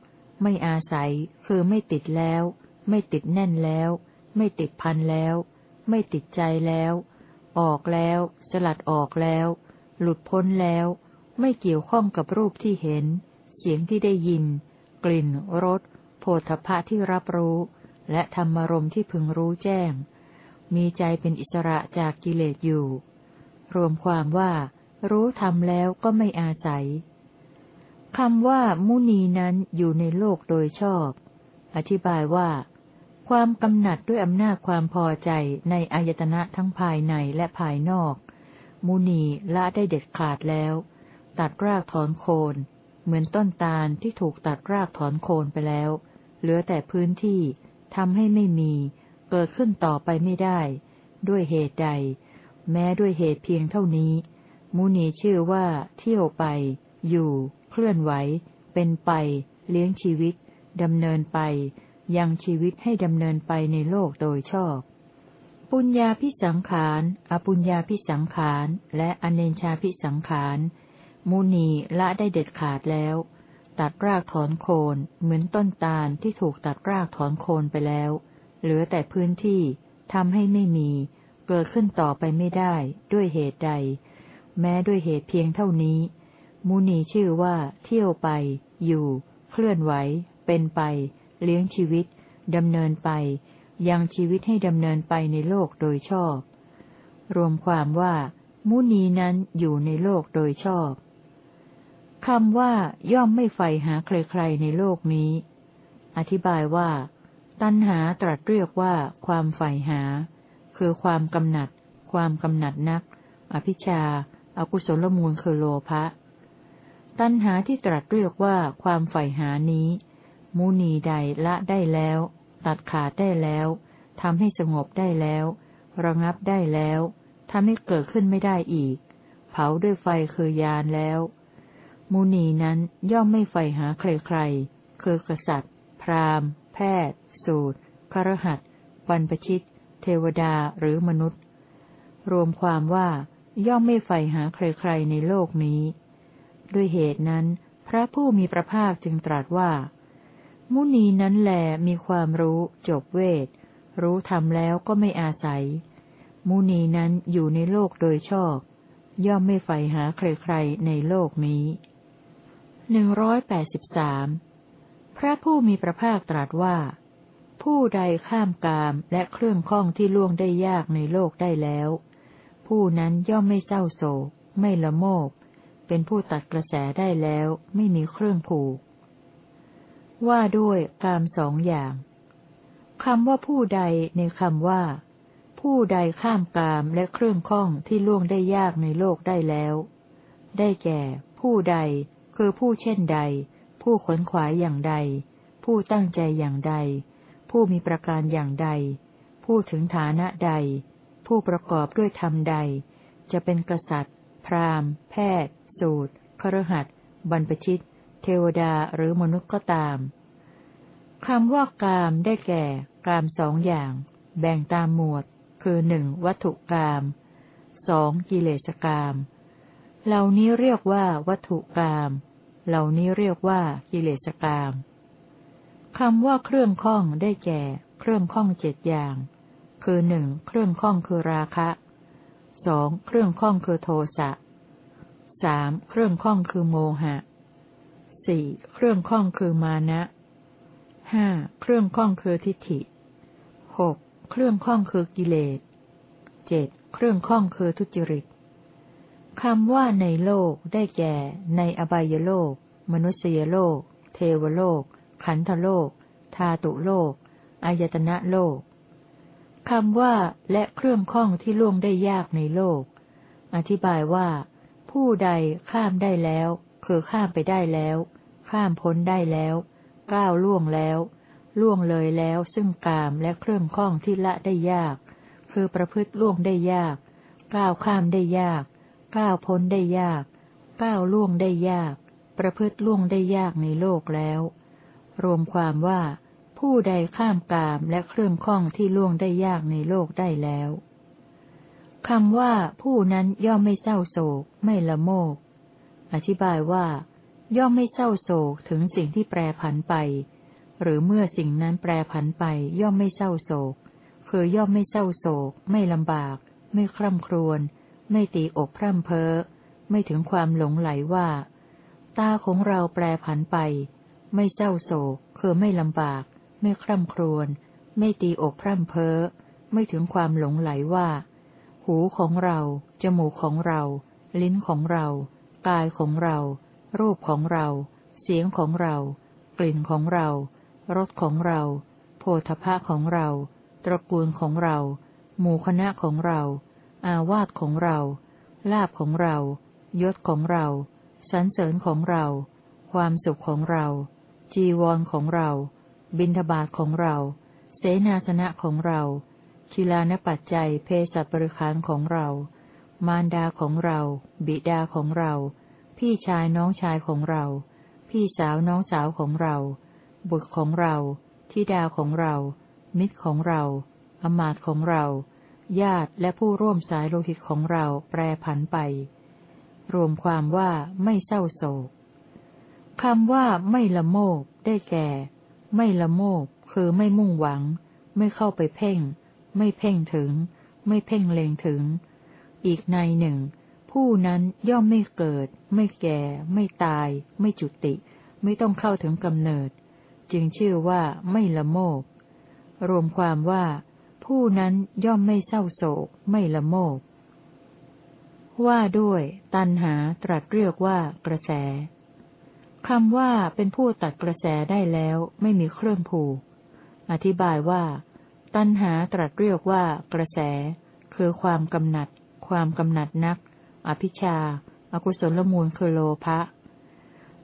[SPEAKER 1] ไม่อาศัย คือไม่ติดแล้ว ไม่ติดแน่นแล้ว ไม่ติดพันแล้ว ไม่ติดใจแล้ว ออกแล้ว สลัดออกแล้ว หลุดพ้นแล้ว ไม่เกี่ยวข้องกับรูปที่เห็น เสียงที่ได้ยิน กลิ่นรสโผฏฐะที่รับรู้ และธรรมรมที่พึงรู้แจ้ง มีใจเป็นอิสระจากกิเลสอยู่ รวมความว่า รู้ทำแล้วก็ไม่อาศัยคำว่ามุนีนั้นอยู่ในโลกโดยชอบ อธิบายว่า ความกำหนัดด้วยอำนาจความพอใจในอายตนะทั้งภายในและภายนอก มุนีละได้เด็ดขาดแล้ว ตัดรากถอนโคน เหมือนต้นตาลที่ถูกตัดรากถอนโคนไปแล้ว เหลือแต่พื้นที่ ทำให้ไม่มี เกิดขึ้นต่อไปไม่ได้ ด้วยเหตุใด แม้ด้วยเหตุเพียงเท่านี้ มุนีชื่อว่า เที่ยวไป อยู่ เคลื่อนไหว เป็นไป เลี้ยงชีวิตดำเนินไป ยังชีวิตให้ดำเนินไปในโลกโดยชอบ ปุญญาพิสังขาร อปุญญาพิสังขาร และอเนชาพิสังขาร มุนีละได้เด็ดขาดแล้ว ตัดรากถอนโคนเหมือนต้นตาลที่ถูกตัดรากถอนโคนไปแล้ว เหลือแต่พื้นที่ทำให้ไม่มี เกิดขึ้นต่อไปไม่ได้ ด้วยเหตุใด แม้ด้วยเหตุเพียงเท่านี้ มุนีชื่อว่า เที่ยวไป อยู่ เคลื่อนไหว เป็นไป เลี้ยงชีวิตดำเนินไป ยังชีวิตให้ดำเนินไปในโลกโดยชอบ รวมความว่า มุนีนั้นอยู่ในโลกโดยชอบ คำว่าย่อมไม่ใฝ่หาใครๆในโลกนี้ อธิบายว่า ตัณหาตรัสเรียกว่าความใฝ่หา คือความกำหนัด ความกำหนัดนัก อภิชาอากุศลมูลคือโลภะ ตัณหาที่ตรัสเรียกว่าความใฝ่หานี้มุนีใดละได้แล้ว ตัดขาดได้แล้วทำให้สงบได้แล้ว ระงับได้แล้วทำให้เกิดขึ้นไม่ได้อีก เผาด้วยไฟคือยานแล้ว มุนีนั้นย่อมไม่ใฝ่หาใครๆ คือกษัตริย์ พราหมณ์ แพทย์ สูตรครหัสบรรพชิต เทวดาหรือมนุษย์ รวมความว่าย่อมไม่ใฝ่หาใครๆในโลกนี้ ด้วยเหตุนั้น พระผู้มีพระภาคจึงตรัสว่า มุนีนั้นแลมีความรู้จบเวท รู้ทำแล้วก็ไม่อาศัย มุนีนั้นอยู่ในโลกโดยชอบ ย่อมไม่ใฝ่หาใครๆในโลกนี้ หนึ่งร้อยแปดสิบสามพระผู้มีพระภาคตรัสว่า ผู้ใดข้ามกามและเครื่องข้องที่ล่วงได้ยากในโลกได้แล้ว ผู้นั้นย่อมไม่เศร้าโศก ไม่ละโมบ เป็นผู้ตัดกระแสได้แล้ว ไม่มีเครื่องผูก ว่าด้วยกามสองอย่างคำว่าผู้ใดในคำว่า ผู้ใดข้ามกามและเครื่องข้องที่ล่วงได้ยากในโลกได้แล้ว ได้แก่ ผู้ใด คือผู้เช่นใด ผู้ขนขวายอย่างใด ผู้ตั้งใจอย่างใด ผู้มีประการอย่างใด ผู้ถึงฐานะใด ผู้ประกอบด้วยธรรมใด จะเป็นกษัตริย์ พราหมณ์ แพทย์ สูตรครหัสบรรพชิต เทวดาหรือมนุษย์ก็ตามคำว่ากามได้แก่ กามสองอย่าง แบ่งตามหมวด คือหนึ่งวัตถุกามสองกิเลสกาม เหล่านี้เรียกว่าวัตถุกาม เหล่านี้เรียกว่ากิเลสกามคำว่าเครื่องข้องได้แก่ เครื่องข้องเจ็ดอย่าง คือหนึ่งเครื่องข้องคือราคะสองเครื่องข้องคือโทสะสามเครื่องข้องคือโมหะสี่เครื่องข้องคือมานะห้าเครื่องข้องคือทิฏฐิหกเครื่องข้องคือกิเลสเจ็ดเครื่องข้องคือทุจริต คำว่าในโลกได้แก่ ในอบายโลก มนุษยโลก เทวโลก ขันธโลก ธาตุโลก อายตนะโลก คำว่าและเครื่องข้องที่ล่วงได้ยากในโลก อธิบายว่า ผู้ใดข้ามได้แล้ว คือข้ามไปได้แล้ว ข้ามพ้นได้แล้วก้าวล่วงแล้ว ล่วงเลยแล้วซึ่งกามและเครื่องข้องที่ละได้ยาก คือประพฤติล่วงได้ยาก ก้าวข้ามได้ยาก ก้าวพ้นได้ยาก ก้าวล่วงได้ยาก ประพฤติล่วงได้ยากในโลกแล้ว รวมความว่า ผู้ใดข้ามกามและเครื่องข้องที่ล่วงได้ยากในโลกได้แล้วคำว่าผู้นั้นย่อมไม่เศร้าโศก ไม่ละโมบอธิบายว่า ย่อมไม่เศร้าโศกถึงสิ่งที่แปรผันไป หรือเมื่อสิ่งนั้นแปรผันไป ย่อมไม่เศร้าโศก คือย่อมไม่เศร้าโศก ไม่ลำบาก ไม่คร่ำครวญ ไม่ตีอกพร่ำเพ้อ ไม่ถึงความหลงไหลว่า ตาของเราแปรผันไป ไม่เศร้าโศก คือไม่ลำบาก ไม่คร่ำครวญ ไม่ตีอกพร่ำเพ้อ ไม่ถึงความหลงไหลว่า หูของเรา จมูกของเรา ลิ้นของเรา กายของเรา รูปของเรา เสียงของเรา กลิ่นของเรา รสของเรา โพธภะของเรา ตระกูลของเรา หมู่คณะของเรา อาวาสของเรา ลาบของเรา ยศของเรา สรรเสริญของเรา ความสุขของเรา จีวรของเรา บิณฑบาตของเรา เสนาสนะของเราคิลานปัจจัยเพศบริคารของเรา มารดาของเรา บิดาของเรา พี่ชายน้องชายของเรา พี่สาวน้องสาวของเรา บุตรของเรา ธิดาของเรา มิตรของเรา อมาตของเรา ญาติและผู้ร่วมสายโลหิตของเราแปรผันไป รวมความว่าไม่เศร้าโศกคำว่าไม่ละโมบได้แก่ ไม่ละโมบคือไม่มุ่งหวัง ไม่เข้าไปเพ่ง ไม่เพ่งถึง ไม่เพ่งเลงถึง อีกในหนึ่ง ผู้นั้นย่อมไม่เกิด ไม่แก่ ไม่ตาย ไม่จุติ ไม่ต้องเข้าถึงกำเนิด จึงชื่อว่าไม่ละโมบรวมความว่า ผู้นั้นย่อมไม่เศร้าโศก ไม่ละโมบ ว่าด้วย ตันหาตรัสเรียกว่ากระแสคำว่าเป็นผู้ตัดกระแสได้แล้ว ไม่มีเครื่องผูก อธิบายว่า ตัณหาตรัสเรียกว่ากระแส คือความกำหนัด ความกำหนัดนัก อภิชาอากุศลมูลคือโลภะ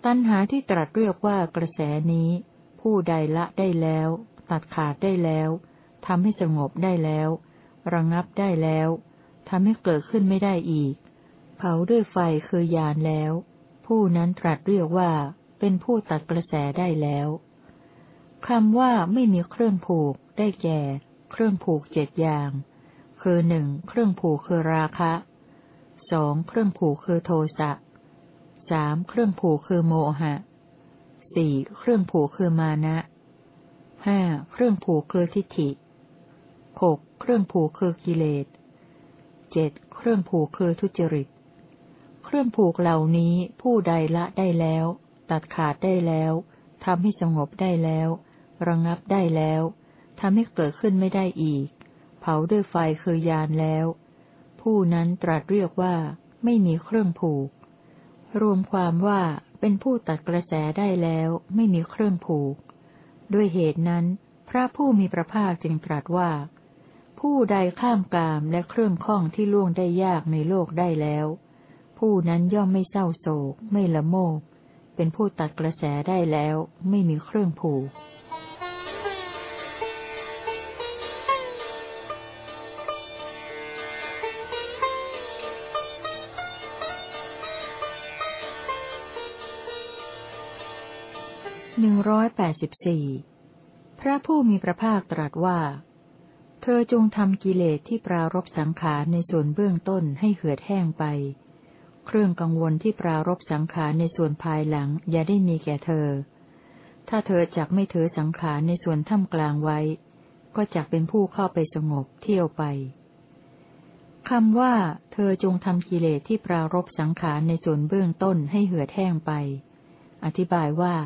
[SPEAKER 1] ตัณหาที่ตรัสเรียกว่ากระแสนี้ ผู้ใดละได้แล้ว ตัดขาดได้แล้ว ทำให้สงบได้แล้ว ระงับได้แล้วทำให้เกิดขึ้นไม่ได้อีก เผาด้วยไฟคือยานแล้ว ผู้นั้นตรัสเรียกว่า เป็นผู้ตัดกระแสได้แล้วคำว่าไม่มีเครื่องผูก ได้แก่ เครื่องผูกเจ็ดอย่าง คือหนึ่งเครื่องผูกคือราคะสองเครื่องผูกคือโทสะสามเครื่องผูกคือโมหะสี่เครื่องผูกคือมานะห้าเครื่องผูกคือทิฏฐิ หกเครื่องผูกคือกิเลสเจ็ดเครื่องผูกคือทุจริต เครื่องผูกเหล่านี้ผู้ใดละได้แล้ว ตัดขาดได้แล้วทำให้สงบได้แล้ว ระงับได้แล้วทำให้เกิดขึ้นไม่ได้อีก เผาด้วยไฟคือยานแล้ว ผู้นั้นตรัสเรียกว่าไม่มีเครื่องผูก รวมความว่าเป็นผู้ตัดกระแสได้แล้วไม่มีเครื่องผูก ด้วยเหตุนั้น พระผู้มีพระภาคจึงตรัสว่า ผู้ใดข้ามกามและเครื่องข้องที่ล่วงได้ยากในโลกได้แล้ว ผู้นั้นย่อมไม่เศร้าโศก ไม่ละโมบเป็นผู้ตัดกระแสได้แล้ว ไม่มีเครื่องผูกหนึ่งร้อยแปดสิบสี่พระผู้มีพระภาคตรัสว่า เธอจงทำกิเลสที่ปรารบสังขารในส่วนเบื้องต้นให้เหือดแห้งไป เครื่องกังวลที่ปรารบสังขารในส่วนภายหลังอย่าได้มีแก่เธอ ถ้าเธอจักไม่ถือสังขารในส่วนท่ามกลางไว้ ก็จักเป็นผู้เข้าไปสงบเที่ยวไปคำว่า เธอจงทำกิเลสที่ปรารบสังขารในส่วนเบื้องต้นให้เหือดแห้งไป อธิบายว่า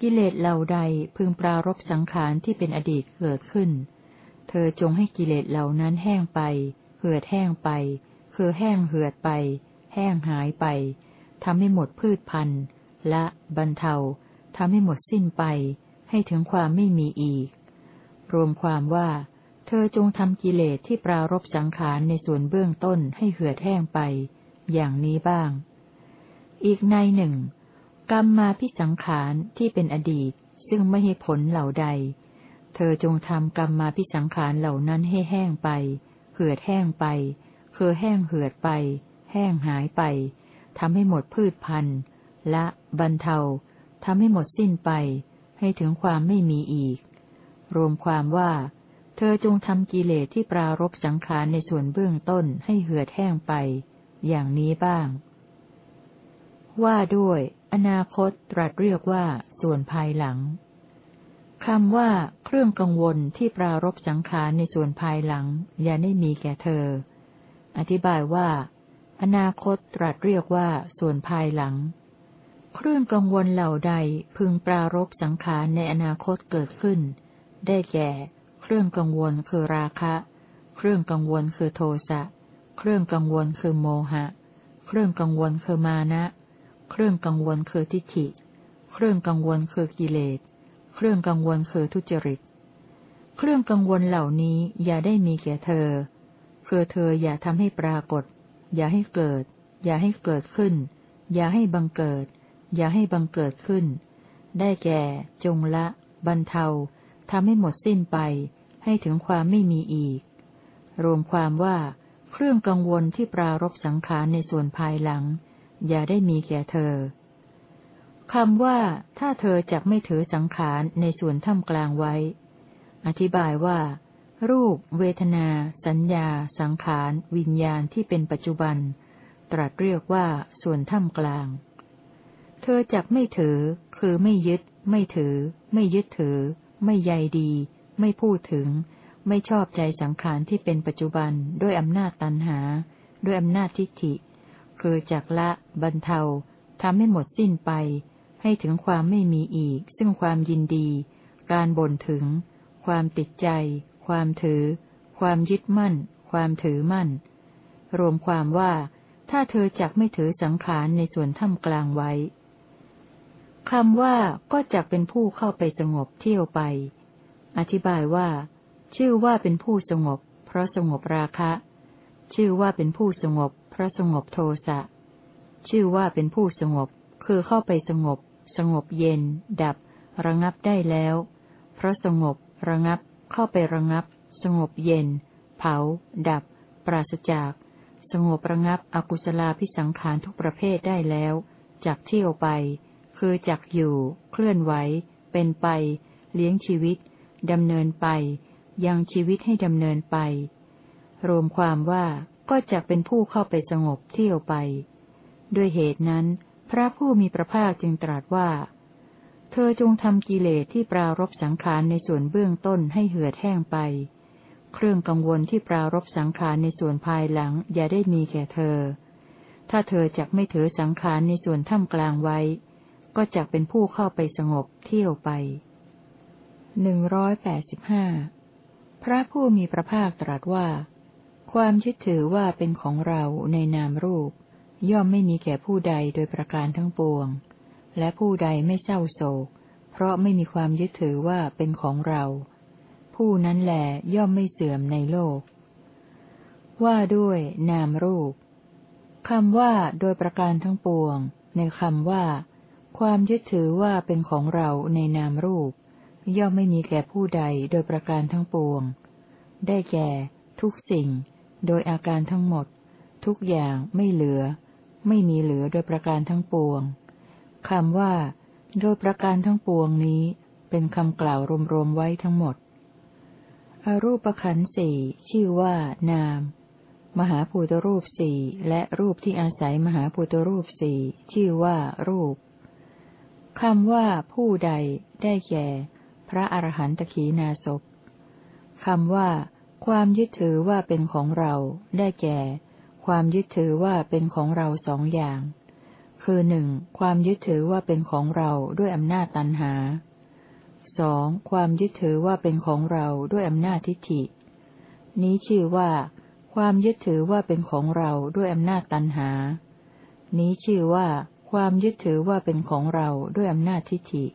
[SPEAKER 1] กิเลสเหล่าใดพึงปรารบสังขารที่เป็นอดีตเกิดขึ้น เธอจงให้กิเลสเหล่านั้นแห้งไป เหือดแห้งไป คือแห้งเหือดไป แห้งหายไปทำให้หมดพืชพันธุ์และบรรเทาทำให้หมดสิ้นไป ให้ถึงความไม่มีอีก รวมความว่า เธอจงทำกิเลสที่ปรารบสังขารในส่วนเบื้องต้นให้เหือดแห้งไป อย่างนี้บ้าง อีกในหนึ่ง กรรมมาพิสังขารที่เป็นอดีตซึ่งไม่ให้ผลเหล่าใด เธอจงทำกรรมมาพิสังขารเหล่านั้นให้แห้งไป เหือดแห้งไป คือแห้งเหือดไป แห้งหายไปทำให้หมดพืชพันธุ์และบรรเทาทำให้หมดสิ้นไป ให้ถึงความไม่มีอีก รวมความว่า เธอจงทำกิเลสที่ปรารบสังขารในส่วนเบื้องต้นให้เหือดแห้งไป อย่างนี้บ้าง ว่าด้วย อนาคตตรัสเรียกว่าส่วนภายหลัง คำว่าเครื่องกังวลที่ปรารบสังขารในส่วนภายหลัง อย่าได้มีแก่เธอ อธิบายว่า อนาคตตรัสเรียกว่าส่วนภายหลัง เครื่องกังวลเหล่าใดพึงปรารบสังขารในอนาคตเกิดขึ้น ได้แก่ เครื่องกังวลคือราคะ เครื่องกังวลคือโทสะ เครื่องกังวลคือโมหะ เครื่องกังวลคือมานะ เครื่องกังวลคือทิฏฐิ เครื่องกังวลคือกิเลส เครื่องกังวลคือทุจริต เครื่องกังวลเหล่านี้อย่าได้มีแก่เธอ คือเธออย่าทำให้ปรากฏ อย่าให้เกิด อย่าให้เกิดขึ้น อย่าให้บังเกิด อย่าให้บังเกิดขึ้น ได้แก่ จงละ บรรเทาทำให้หมดสิ้นไป ให้ถึงความไม่มีอีก รวมความว่า เครื่องกังวลที่ปรารบสังขารในส่วนภายหลัง อย่าได้มีแก่เธอ คำว่า ถ้าเธอจักไม่ถือสังขารในส่วนท่ามกลางไว้ อธิบายว่า รูป เวทนา สัญญา สังขาร วิญญาณที่เป็นปัจจุบัน ตรัสเรียกว่า ส่วนท่ามกลาง เธอจักไม่ถือ คือไม่ยึด ไม่ถือ ไม่ยึดถือ ไม่ใยดี ไม่พูดถึง ไม่ชอบใจสังขารที่เป็นปัจจุบันด้วยอำนาจตันหา ด้วยอำนาจทิฏฐิ คือจักละ บรรเทาทำให้หมดสิ้นไป ให้ถึงความไม่มีอีก ซึ่งความยินดี การบ่นถึง ความติดใจ ความถือ ความยึดมั่น ความถือมั่น รวมความว่าถ้าเธอจักไม่ถือสังขารในส่วนท่ามกลางไว้คำว่าก็จักเป็นผู้เข้าไปสงบเที่ยวไป อธิบายว่า ชื่อว่าเป็นผู้สงบ เพราะสงบราคะ ชื่อว่าเป็นผู้สงบ เพราะสงบโทสะ ชื่อว่าเป็นผู้สงบ คือเข้าไปสงบ สงบเย็น ดับ ระงับได้แล้ว เพราะสงบ ระงับ เข้าไประงับ สงบเย็น เผา ดับ ปราศจาก สงบระงับอกุศลาพิสังขารทุกประเภทได้แล้วจากเที่ยวไป คือจักอยู่ เคลื่อนไหว เป็นไป เลี้ยงชีวิตดำเนินไป ยังชีวิตให้ดำเนินไป รวมความว่าก็จะเป็นผู้เข้าไปสงบเที่ยวไป ด้วยเหตุนั้น พระผู้มีพระภาคจึงตรัสว่า เธอจงทำกิเลสที่ปรารบสังขารในส่วนเบื้องต้นให้เหือดแห้งไป เครื่องกังวลที่ปรารบสังขารในส่วนภายหลังอย่าได้มีแก่เธอ ถ้าเธอจักไม่ถือสังขารในส่วนท่ามกลางไว้ ก็จักเป็นผู้เข้าไปสงบเที่ยวไปหนึ่งร้อยแปดสิบห้าพระผู้มีพระภาคตรัสว่า ความยึดถือว่าเป็นของเราในนามรูป ย่อมไม่มีแก่ผู้ใดโดยประการทั้งปวง และผู้ใดไม่เศร้าโศก เพราะไม่มีความยึดถือว่าเป็นของเรา ผู้นั้นแหลย่อมไม่เสื่อมในโลก ว่าด้วย นามรูปคำว่าโดยประการทั้งปวง ในคำว่า ความยึดถือว่าเป็นของเราในนามรูป ย่อมไม่มีแก่ผู้ใดโดยประการทั้งปวง ได้แก่ ทุกสิ่ง โดยอาการทั้งหมด ทุกอย่างไม่เหลือ ไม่มีเหลือโดยประการทั้งปวงคำว่า โดยประการทั้งปวงนี้ เป็นคำกล่าวรวมๆไว้ทั้งหมด อรูปขันธ์สี่ชื่อว่า นาม มหาภูตรูปสี่และรูปที่อาศัยมหาภูตรูปสี่ชื่อว่า รูปคำว่า ผู้ใด ได้แก่ พระอรหันตขีนาศพคำว่า ความยึดถือว่าเป็นของเรา ได้แก่ ความยึดถือว่าเป็นของเราสองอย่าง คือหนึ่งความยึดถือว่าเป็นของเราด้วยอำนาจตันหาสองความยึดถือว่าเป็นของเราด้วยอำนาจทิฏฐิ นี้ชื่อว่า ความยึดถือว่าเป็นของเราด้วยอำนาจตันหา นี้ชื่อว่า ความยึดถือว่าเป็นของเราด้วยอำนาจทิฏฐิ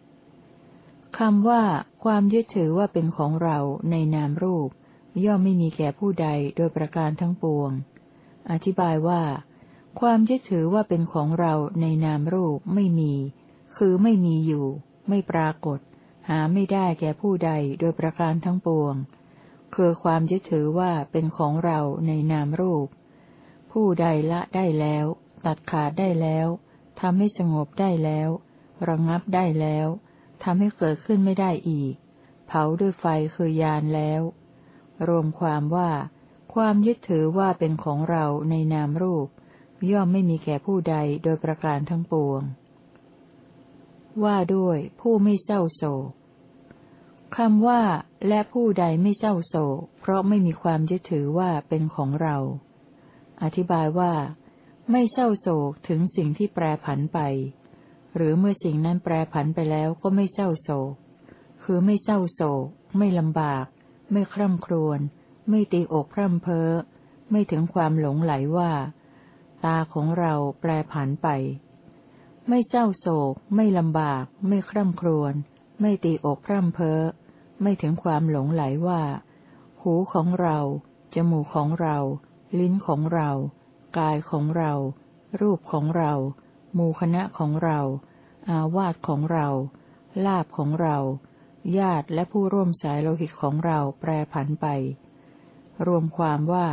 [SPEAKER 1] คำว่า ความยึดถือว่าเป็นของเราในนามรูป ย่อมไม่มีแก่ผู้ใดโดยประการทั้งปวง อธิบายว่า ความยึดถือว่าเป็นของเราในนามรูปไม่มี คือไม่มีอยู่ ไม่ปรากฏ หาไม่ได้แก่ผู้ใดโดยประการทั้งปวง คือความยึดถือว่าเป็นของเราในนามรูป ผู้ใดละได้แล้ว ตัดขาดได้แล้วทำให้สงบได้แล้ว ระงับได้แล้วทำให้เกิดขึ้นไม่ได้อีก เผาด้วยไฟคือยานแล้ว รวมความว่า ความยึดถือว่าเป็นของเราในนามรูป ย่อมไม่มีแก่ผู้ใดโดยประการทั้งปวง ว่าด้วยผู้ไม่เศร้าโศกคำว่า และผู้ใดไม่เศร้าโศก เพราะไม่มีความยึดถือว่าเป็นของเรา อธิบายว่า ไม่เศร้าโศกถึงสิ่งที่แปรผันไป หรือเมื่อสิ่งนั้นแปรผันไปแล้วก็ไม่เศร้าโศก คือไม่เศร้าโศก ไม่ลำบาก ไม่คร่ำครวญ ไม่ตีอกพร่ำเพ้อ ไม่ถึงความหลงไหลว่า ตาของเราแปรผันไป ไม่เศร้าโศก ไม่ลำบาก ไม่คร่ำครวญ ไม่ตีอกพร่ำเพ้อ ไม่ถึงความหลงไหลว่า หูของเรา จมูกของเรา ลิ้นของเรา กายของเรา รูปของเรามูคณะของเรา อาวาสของเรา ลาบของเราญาติและผู้ร่วมสายโลหิตของเราแปรผันไป รวมความว่า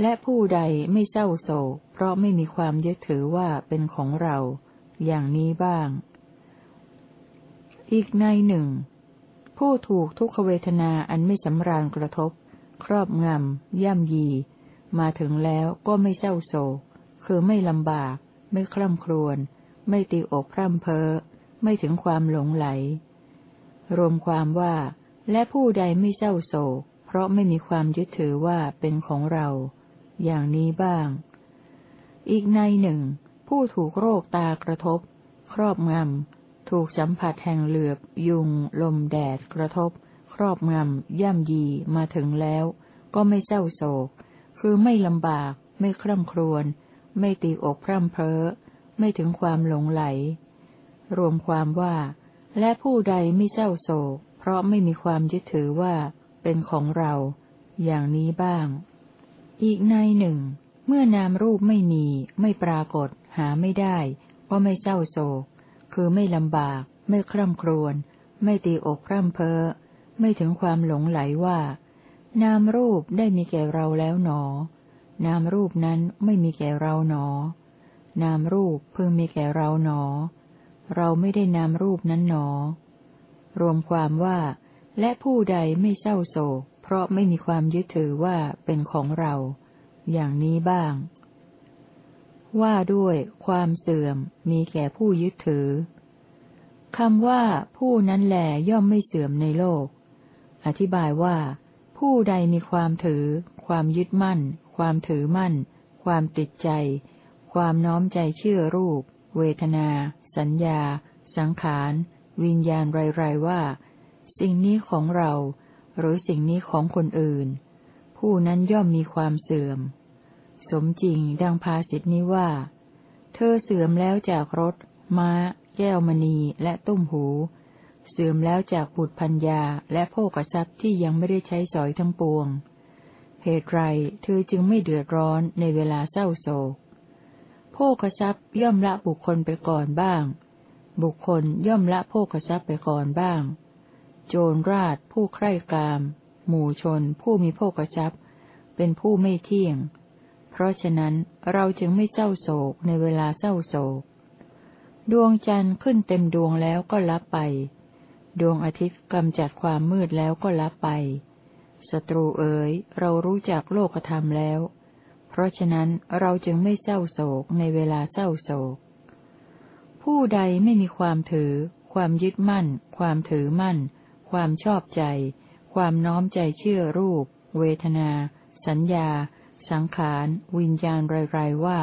[SPEAKER 1] และผู้ใดไม่เศร้าโศก เพราะไม่มีความยึดถือว่าเป็นของเรา อย่างนี้บ้าง อีกในหนึ่ง ผู้ถูกทุกขเวทนาอันไม่สำราญกระทบ ครอบงำ ย่ำยี มาถึงแล้วก็ไม่เศร้าโศก คือไม่ลำบาก ไม่คร่ำครวญ ไม่ตีอกพร่ำเพ้อ ไม่ถึงความหลงไหล รวมความว่า และผู้ใดไม่เศร้าโศก เพราะไม่มีความยึดถือว่าเป็นของเรา อย่างนี้บ้าง อีกในหนึ่ง ผู้ถูกโรคตากระทบ ครอบงำ ถูกสัมผัสแห่งเหลือบ ยุง ลมแดดกระทบ ครอบงำ ย่ำยีมาถึงแล้ว ก็ไม่เศร้าโศก คือไม่ลำบาก ไม่คร่ำครวญ ไม่ตีอกพร่ำเพ้อ ไม่ถึงความหลงไหล รวมความว่า และผู้ใดไม่เศร้าโศก เพราะไม่มีความยึดถือว่า เป็นของเรา อย่างนี้บ้าง อีกในหนึ่ง เมื่อนามรูปไม่มี ไม่ปรากฏ หาไม่ได้ ก็ไม่เศร้าโศก คือไม่ลำบาก ไม่คร่ำครวญ ไม่ตีอกพร่ำเพ้อ ไม่ถึงความหลงไหลว่า นามรูปได้มีแก่เราแล้วหนอ นามรูปนั้นไม่มีแก่เราหนอ นามรูปเพิ่งมีแก่เราหนอ เราไม่ได้นามรูปนั้นหนอ รวมความว่า และผู้ใดไม่เศร้าโศก เพราะไม่มีความยึดถือว่าเป็นของเรา อย่างนี้บ้าง ว่าด้วยความเสื่อมมีแก่ผู้ยึดถือคำว่า ผู้นั้นแหลย่อมไม่เสื่อมในโลก อธิบายว่า ผู้ใดมีความถือ ความยึดมั่น ความถือมั่น ความติดใจ ความน้อมใจเชื่อรูป เวทนา สัญญา สังขาร วิญญาณไรๆว่า สิ่งนี้ของเรา หรือสิ่งนี้ของคนอื่น ผู้นั้นย่อมมีความเสื่อม สมจริงดังภาสิทนี้ว่า เธอเสื่อมแล้วจากรถ ม้า แก้วมณีและตุ้มหู เสื่อมแล้วจากบุตรพัญญาและโภกทรัพย์ที่ยังไม่ได้ใช้สอยทั้งปวง เหตุไรเธอจึงไม่เดือดร้อนในเวลาเศร้าโศกโภกทรัพย์ย่อมละบุคคลไปก่อนบ้าง บุคคลย่อมละโภกทรัพย์ไปก่อนบ้าง โจรราชผู้ใคร่กาม หมู่ชน ผู้มีโภกทรัพย์ เป็นผู้ไม่เที่ยง เพราะฉะนั้นเราจึงไม่เศร้าโศกในเวลาเศร้าโศก ดวงจันทร์ขึ้นเต็มดวงแล้วก็ลับไป ดวงอาทิตย์กำจัดความมืดแล้วก็ลับไปศัตรูเอ๋ยเรารู้จักโลกธรรมแล้ว เพราะฉะนั้นเราจึงไม่เศร้าโศกในเวลาเศร้าโศก ผู้ใดไม่มีความถือ ความยึดมั่น ความถือมั่น ความชอบใจ ความน้อมใจเชื่อรูป เวทนา สัญญา สังขาร วิญญาณไรๆว่า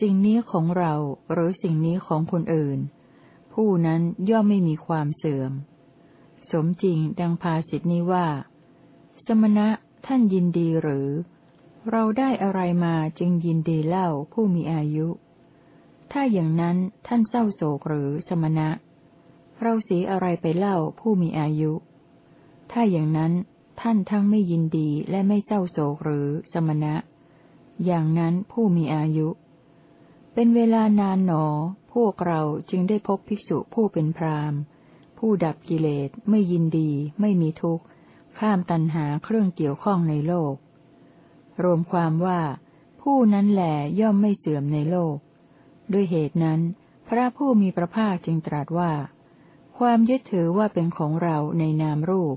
[SPEAKER 1] สิ่งนี้ของเราหรือสิ่งนี้ของคนอื่น ผู้นั้นย่อมไม่มีความเสื่อม สมจริงดังภาสิทนี้ว่า สมณะท่านยินดีหรือ เราได้อะไรมาจึงยินดีเล่าผู้มีอายุ ถ้าอย่างนั้นท่านเศร้าโศกหรือสมณะ เราเสียอะไรไปเล่าผู้มีอายุ ถ้าอย่างนั้นท่านทั้งไม่ยินดีและไม่เศร้าโศกหรือสมณะ อย่างนั้นผู้มีอายุ เป็นเวลานานหนอ พวกเราจึงได้พบภิกษุผู้เป็นพรามผู้ดับกิเลสไม่ยินดี ไม่มีทุกข์ข้ามตัณหาเครื่องเกี่ยวข้องในโลก รวมความว่า ผู้นั้นแหลย่อมไม่เสื่อมในโลก ด้วยเหตุนั้น พระผู้มีพระภาคจึงตรัสว่า ความยึดถือว่าเป็นของเราในนามรูป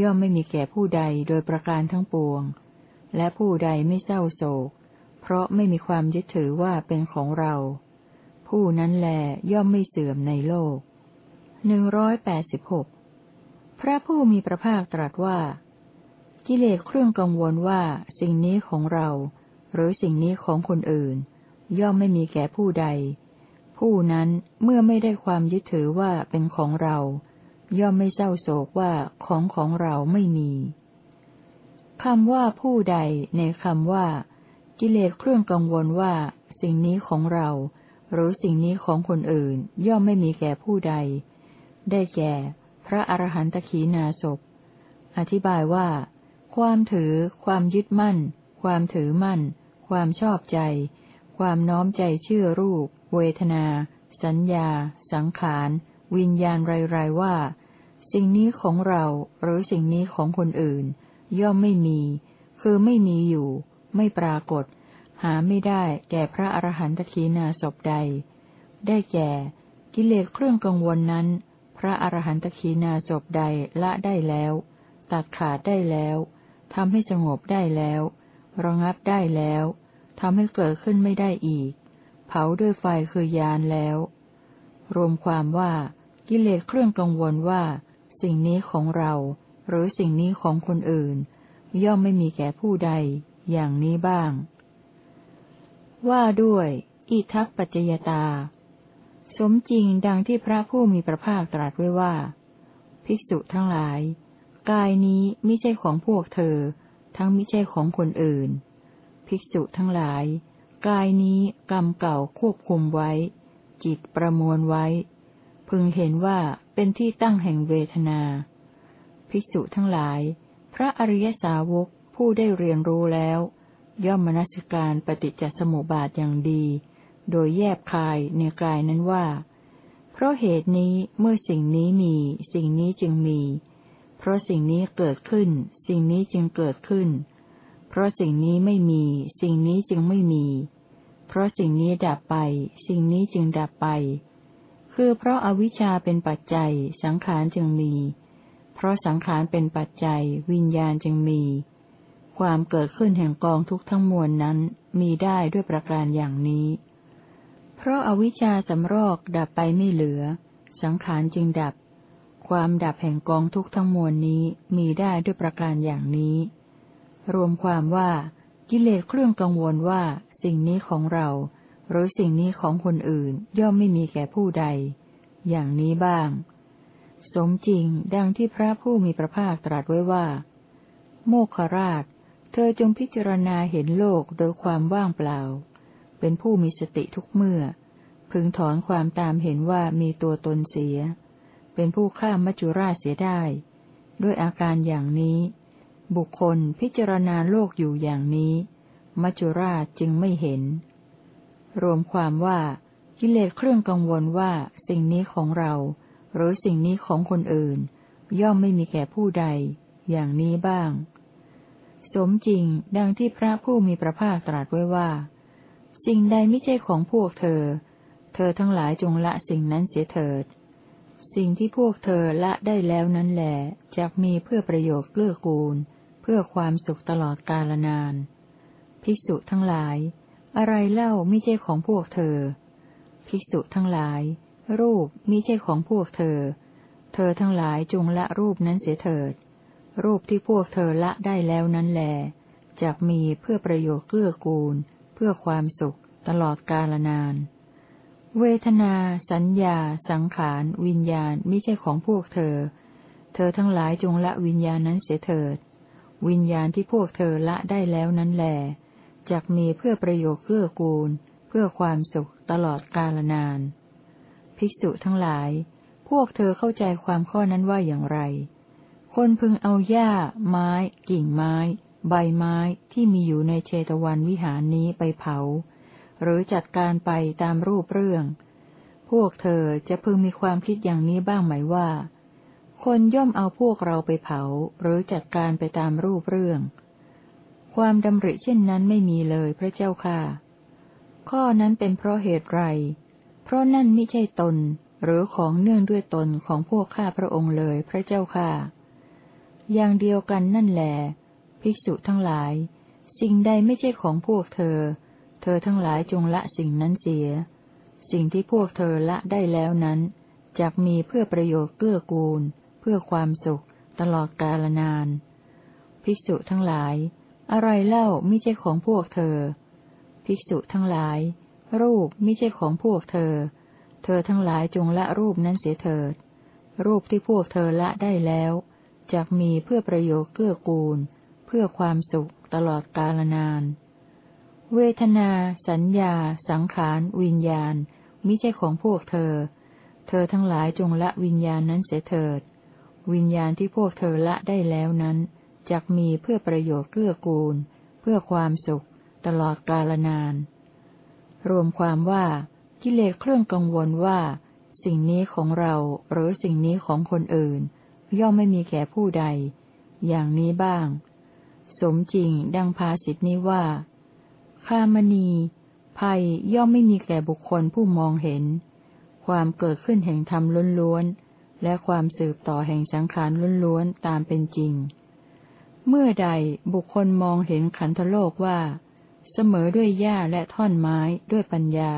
[SPEAKER 1] ย่อมไม่มีแก่ผู้ใดโดยประการทั้งปวง และผู้ใดไม่เศร้าโศก เพราะไม่มีความยึดถือว่าเป็นของเรา ผู้นั้นแลย่อมไม่เสื่อมในโลกหนึ่งร้อยแปดสิบหกพระผู้มีพระภาคตรัสว่า กิเลสเครื่องกังวลว่าสิ่งนี้ของเรา หรือสิ่งนี้ของคนอื่น ย่อมไม่มีแก่ผู้ใด ผู้นั้นเมื่อไม่ได้ความยึดถือว่าเป็นของเรา ย่อมไม่เศร้าโศกว่าของของเราไม่มีคำว่าผู้ใดในคำว่า กิเลสเครื่องกังวลว่า สิ่งนี้ของเรา หรือสิ่งนี้ของคนอื่น ย่อมไม่มีแก่ผู้ใด ได้แก่ พระอรหันตขีนาศพอธิบายว่า ความถือ ความยึดมั่น ความถือมั่น ความชอบใจ ความน้อมใจเชื่อรูป เวทนา สัญญา สังขาร วิญญาณไรๆว่า สิ่งนี้ของเราหรือสิ่งนี้ของคนอื่น ย่อมไม่มี คือไม่มีอยู่ ไม่ปรากฏ หาไม่ได้แก่พระอรหันตขีนาศพใด ได้แก่ กิเลสเครื่องกังวลนั้น พระอรหันตขีนาศพใดละได้แล้ว ตัดขาดได้แล้วทำให้สงบได้แล้ว ระงับได้แล้วทำให้เกิดขึ้นไม่ได้อีก เผาด้วยไฟคือยานแล้ว รวมความว่ากิเลสเครื่องกังวลว่า สิ่งนี้ของเรา หรือสิ่งนี้ของคนอื่น ย่อมไม่มีแก่ผู้ใด อย่างนี้บ้าง ว่าด้วย อิทัปปัจจยตา สมจริงดังที่พระผู้มีพระภาคตรัสไว้ว่า ภิกษุทั้งหลาย กายนี้ไม่ใช่ของพวกเธอ ทั้งไม่ใช่ของคนอื่น ภิกษุทั้งหลาย กายนี้กรรมเก่าควบคุมไว้ จิตประมวลไว้ พึงเห็นว่าเป็นที่ตั้งแห่งเวทนา ภิกษุทั้งหลาย พระอริยสาวกผู้ได้เรียนรู้แล้ว ย่อมมนสิการปฏิจจสมุปบาทอย่างดี โดยแยบคายในกายนั้นว่า เพราะเหตุนี้เมื่อสิ่งนี้มี สิ่งนี้จึงมี เพราะสิ่งนี้เกิดขึ้น สิ่งนี้จึงเกิดขึ้นเพ ราะสิ่งนี้ไม่มี สิ่งนี้จึงไม่มี เพราะสิ่งนี้ดับไป สิ่งนี้จึงดับไป คือเพราะอาวิชชาเป็นปัจจัย สังขารจึงมี เพราะสังขารเป็นปัจจัย วิญญาณจึงมี ความเกิดขึ้นแห่งกองทุกทั้งมวลนั้นมีได้ด้วยประการอย่างนี้ เพราะอาวิชชาสำรอกดับไปไม่เหลือ สังขารจึงดับ ความดับแห่งกองทุกทั้งมวลนี้มีได้ด้วยประการอย่างนี้ รวมความว่ากิเลสเครื่องกังวลว่า สิ่งนี้ของเรา หรือสิ่งนี้ของคนอื่นย่อมไม่มีแก่ผู้ใด อย่างนี้บ้าง สมจริงดังที่พระผู้มีพระภาคตรัสไว้ว่า โมคคราช เธอจงพิจารณาเห็นโลกโดยความว่างเปล่า เป็นผู้มีสติทุกเมื่อ พึงถอนความตามเห็นว่ามีตัวตนเสีย เป็นผู้ฆ่ามัจจุราชเสียได้ ด้วยอาการอย่างนี้ บุคคลพิจารณาโลกอยู่อย่างนี้ มัจจุราชจึงไม่เห็น รวมความว่ากิเลสเครื่องกังวลว่าสิ่งนี้ของเรา หรือสิ่งนี้ของคนอื่น ย่อมไม่มีแก่ผู้ใด อย่างนี้บ้าง สมจริงดังที่พระผู้มีพระภาคตรัสไว้ว่า สิ่งใดไม่ใช่ของพวกเธอ เธอทั้งหลายจงละสิ่งนั้นเสียเถิด สิ่งที่พวกเธอละได้แล้วนั้นแหละจะมีเพื่อประโยชน์เกื้อกูล พื่อความสุขตลอดกาลนาน ภิกษุทั้งหลาย อะไรเล่าไม่ใช่ของพวกเธอ ภิกษุทั้งหลาย รูปมิใช่ของพวกเธอ เธอทั้งหลายจงละรูปนั้นเสียเถิด รูปที่พวกเธอละได้แล้วนั้นแหลจะมีเพื่อประโยชน์เกื้อกูล เพื่อความสุขตลอดกาลนาน เวทนา สัญญา สังขาร วิญญาณไม่ใช่ของพวกเธอ เธอทั้งหลายจงละวิญญาณนั้นเสียเถิด วิญญาณที่พวกเธอละได้แล้วนั้นแหลจักมีเพื่อประโยชน์เพื่อกูล เพื่อความสุขตลอดกาลนาน ภิกษุทั้งหลาย พวกเธอเข้าใจความข้อนั้นว่าอย่างไร คนพึงเอาหญ้า ไม้ กิ่งไม้ ใบไม้ที่มีอยู่ในเชตวันวิหารนี้ไปเผา หรือจัดการไปตามรูปเรื่อง พวกเธอจะพึงมีความคิดอย่างนี้บ้างไหมว่า คนย่อมเอาพวกเราไปเผา หรือจัดการไปตามรูปเรื่อง ความดำริเช่นนั้นไม่มีเลยพระเจ้าค่ะ ข้อนั้นเป็นเพราะเหตุไร เพราะนั่นไม่ใช่ตน หรือของเนื่องด้วยตนของพวกข้าพระองค์เลยพระเจ้าค่ะ อย่างเดียวกันนั่นแหละภิกษุทั้งหลาย สิ่งใดไม่ใช่ของพวกเธอ เธอทั้งหลายจงละสิ่งนั้นเสีย สิ่งที่พวกเธอละได้แล้วนั้นจะมีเพื่อประโยชน์เกื้อกูล เพื่อความสุข ตลอดกาลนาน ภิกษุทั้งหลาย อะไรเล่าไม่ใช่ของพวกเธอ ภิกษุทั้งหลาย รูปไม่ใช่ของพวกเธอ เธอทั้งหลายจงละรูปนั้นเสียเถิด รูปที่พวกเธอละได้แล้วจะมีเพื่อประโยชน์เกื้อกูล เพื่อความสุขตลอดกาลนาน เวทนา สัญญา สังขาร วิญญาณมิใช่ของพวกเธอ เธอทั้งหลายจงละวิญญาณนั้นเสียเถิด วิญญาณที่พวกเธอละได้แล้วนั้นจะมีเพื่อประโยชน์เกื้อกูล เพื่อความสุข ตลอดกาลนาน รวมความว่ากิเลสเครื่องกังวลว่า สิ่งนี้ของเราหรือสิ่งนี้ของคนอื่น ย่อมไม่มีแก่ผู้ใด อย่างนี้บ้าง สมจริงดังภาสิทนี้ว่าคามณี ภัยย่อมไม่มีแก่บุคคลผู้มองเห็น ความเกิดขึ้นแห่งธรรมล้วนๆ และความสืบต่อแห่งสังขารล้วนๆตามเป็นจริง เมื่อใดบุคคลมองเห็นขันธโลกว่า เสมอด้วยหญ้าและท่อนไม้ด้วยปัญญา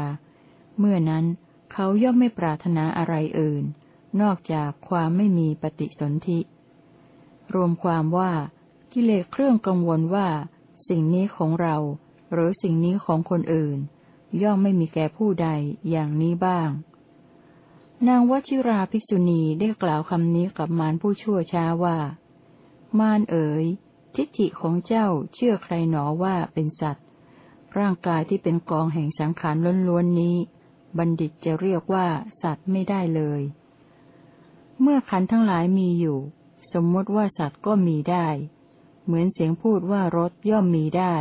[SPEAKER 1] เมื่อนั้นเขาย่อมไม่ปรารถนาอะไรอื่น นอกจากความไม่มีปฏิสนธิ รวมความว่ากิเลสเครื่องกังวลว่า สิ่งนี้ของเรา หรือสิ่งนี้ของคนอื่น ย่อมไม่มีแก่ผู้ใดอย่างนี้บ้าง นางวชิราภิกษุณีได้กล่าวคำนี้กับมารผู้ชั่วช้าว่า มารเอ๋ย ทิฏฐิของเจ้าเชื่อใครหนอว่าเป็นสัตว์ ร่างกายที่เป็นกองแห่งสังขารล้วนๆนี้ บัณฑิตจะเรียกว่าสัตว์ไม่ได้เลย เมื่อขันทั้งหลายมีอยู่ สมมติว่าสัตว์ก็มีได้ เหมือนเสียงพูดว่ารถย่อมมีได้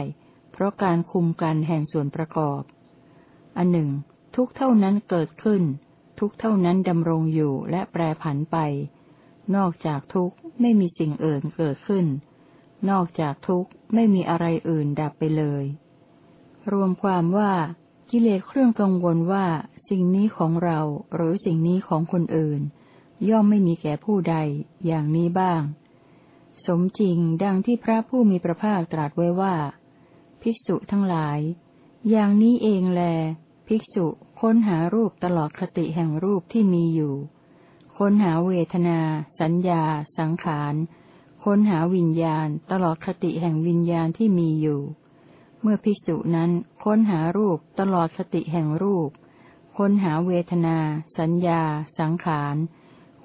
[SPEAKER 1] เพราะการคุมกันแห่งส่วนประกอบ อันหนึ่ง ทุกเท่านั้นเกิดขึ้น ทุกเท่านั้นดำรงอยู่และแปรผันไป นอกจากทุกไม่มีสิ่งอื่นเกิดขึ้น นอกจากทุกไม่มีอะไรอื่นดับไปเลย รวมความว่ากิเลสเครื่องกังวลว่าสิ่งนี้ของเราหรือสิ่งนี้ของคนอื่น ย่อมไม่มีแก่ผู้ใดอย่างนี้บ้าง สมจริงดังที่พระผู้มีพระภาคตรัสไว้ว่า ภิกษุทั้งหลาย อย่างนี้เองแล ภิกษุค้นหารูปตลอดคติแห่งรูปที่มีอยู่ ค้นหาเวทนา สัญญา สังขารค้นหาวิญญาณ ตลอดคติแห่งวิญญาณที่มีอยู่ เมื่อภิกษุนั้นค้นหารูปตลอดคติแห่งรูป ค้นหาเวทนา สัญญา สังขาร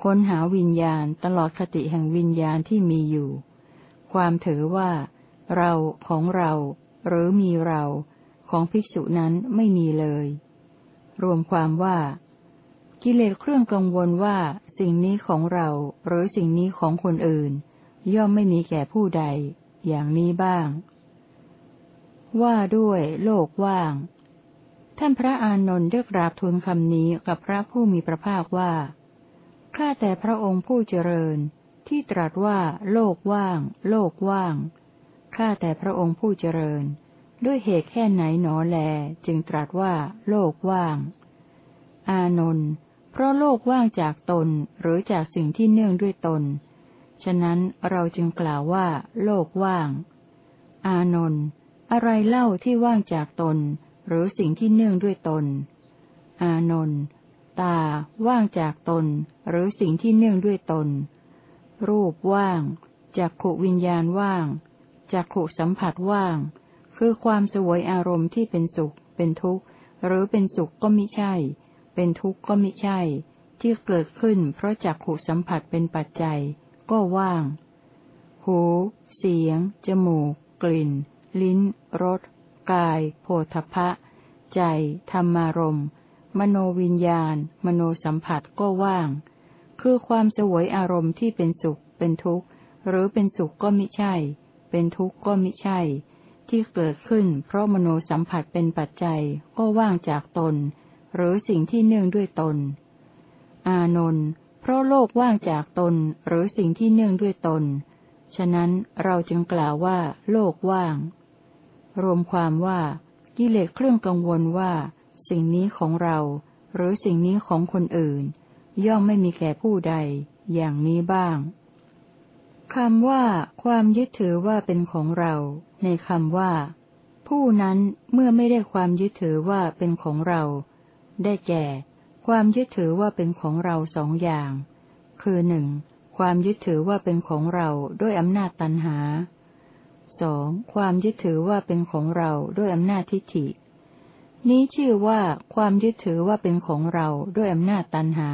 [SPEAKER 1] ค้นหาวิญญาณ ตลอดคติแห่งวิญญาณที่มีอยู่ ความถือว่า เราของเรา หรือมีเรา ของภิกษุนั้นไม่มีเลย รวมความว่า กิเลสเครื่องกังวลว่าสิ่งนี้ของเราหรือสิ่งนี้ของคนอื่น ย่อมไม่มีแก่ผู้ใด อย่างนี้บ้าง ว่าด้วยโลกว่าง ท่านพระอานนท์ได้กราบทูลคำนี้กับพระผู้มีพระภาคว่าข้าแต่พระองค์ผู้เจริญที่ตรัสว่าโลกว่าง โลกว่างข้าแต่พระองค์ผู้เจริญ ด้วยเหตุแค่ไหนหนอแล จึงตรัสว่า โลกว่าง อานนท์เพราะโลกว่างจากตนหรือจากสิ่งที่เนื่องด้วยตน ฉะนั้นเราจึงกล่าวว่า โลกว่าง อานนท์อะไรเล่าที่ว่างจากตน หรือสิ่งที่เนื่องด้วยตน อานนท์ตา ว่างจากตน หรือสิ่งที่เนื่องด้วยตน รูปว่างจากขุวิญญาณว่างจักขุสัมผัสว่าง คือความสวยอารมณ์ที่เป็นสุข เป็นทุกข์ หรือเป็นสุขก็มิใช่ เป็นทุกข์ก็มิใช่ ที่เกิดขึ้นเพราะจักขุสัมผัสเป็นปัจจัย ก็ว่าง หู เสียง จมูก กลิ่น ลิ้น รส กาย โผฏฐะใจ ธรรมารมมโนวิญญาณ มโนสัมผัสก็ว่าง คือความสวยอารมณ์ที่เป็นสุข เป็นทุกข์ หรือเป็นสุขก็มิใช่ เป็นทุกข์ก็มิใช่ ที่เกิดขึ้น เพราะมโนสัมผัสเป็นปัจจัยก็ว่างจากตน หรือสิ่งที่เนื่องด้วยตน อานนท์เพราะโลกว่างจากตนหรือสิ่งที่เนื่องด้วยตน ฉะนั้นเราจึงกล่าวว่า โลกว่าง รวมความว่า กิเลสเครื่องกังวลว่า สิ่งนี้ของเรา หรือสิ่งนี้ของคนอื่น ย่อมไม่มีแก่ผู้ใด อย่างนี้บ้าง คำว่า ความยึดถือว่าเป็นของเรา ในคำว่า ผู้นั้นเมื่อไม่ได้ความยึดถือว่าเป็นของเรา ได้แก่ ความยึดถือว่าเป็นของเราสองอย่าง คือหนึ่งความยึดถือว่าเป็นของเราด้วยอำนาจตันหาสองความยึดถือว่าเป็นของเราด้วยอำนาจทิฏฐิ นี้ชื่อว่าความยึดถือว่าเป็นของเราด้วยอำนาจตันหา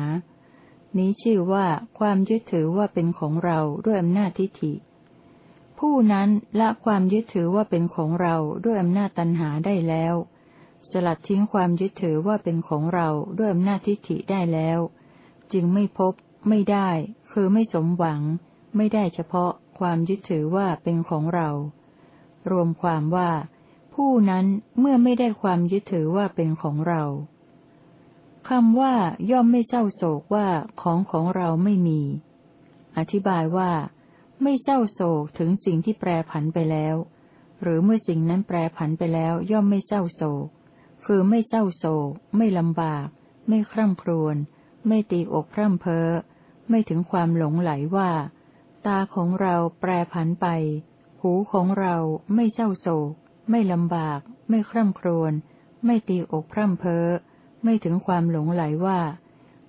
[SPEAKER 1] นี้ชื่อว่าความยึดถือว่าเป็นของเราด้วยอำนาจทิฏฐิ ผู้นั้นละความยึดถือว่าเป็นของเราด้วยอำนาจตันหาได้แล้ว สลัดทิ้งความยึดถือว่าเป็นของเราด้วยอำนาจทิฏฐิได้แล้ว จึงไม่พบ ไม่ได้ คือไม่สมหวัง ไม่ได้เฉพาะความยึดถือว่าเป็นของเรา รวมความว่า ผู้นั้นเมื่อไม่ได้ความยึดถือว่าเป็นของเรา คำว่าย่อมไม่เศร้าโศกว่าของของเราไม่มี อธิบายว่า ไม่เศร้าโศกถึงสิ่งที่แปรผันไปแล้ว หรือเมื่อสิ่งนั้นแปรผันไปแล้วย่อมไม่เศร้าโศก คือไม่เศร้าโศก ไม่ลำบาก ไม่คร่ำครวญ ไม่ตีอกพร่ำเพ้อ ไม่ถึงความหลงไหลว่า ตาของเราแปรผันไป หูของเราไม่เศร้าโศก ไม่ลำบาก ไม่คร่ำครวญ ไม่ตีอกพร่ำเพ้อ ไม่ถึงความหลงไหลว่า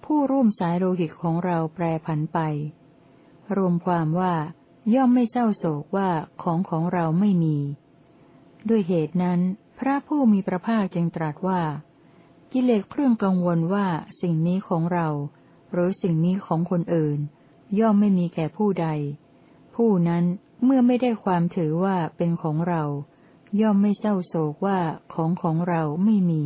[SPEAKER 1] ผู้ร่วมสายโลหิตของเราแปรผันไป รวมความว่าย่อมไม่เศร้าโศกว่าของของเราไม่มี ด้วยเหตุนั้น พระผู้มีพระภาคจึงตรัสว่า กิเลสเครื่องกังวลว่าสิ่งนี้ของเรา หรือสิ่งนี้ของคนอื่น ย่อมไม่มีแก่ผู้ใด ผู้นั้นเมื่อไม่ได้ความถือว่าเป็นของเรา ย่อมไม่เศร้าโศกว่าของของเราไม่มี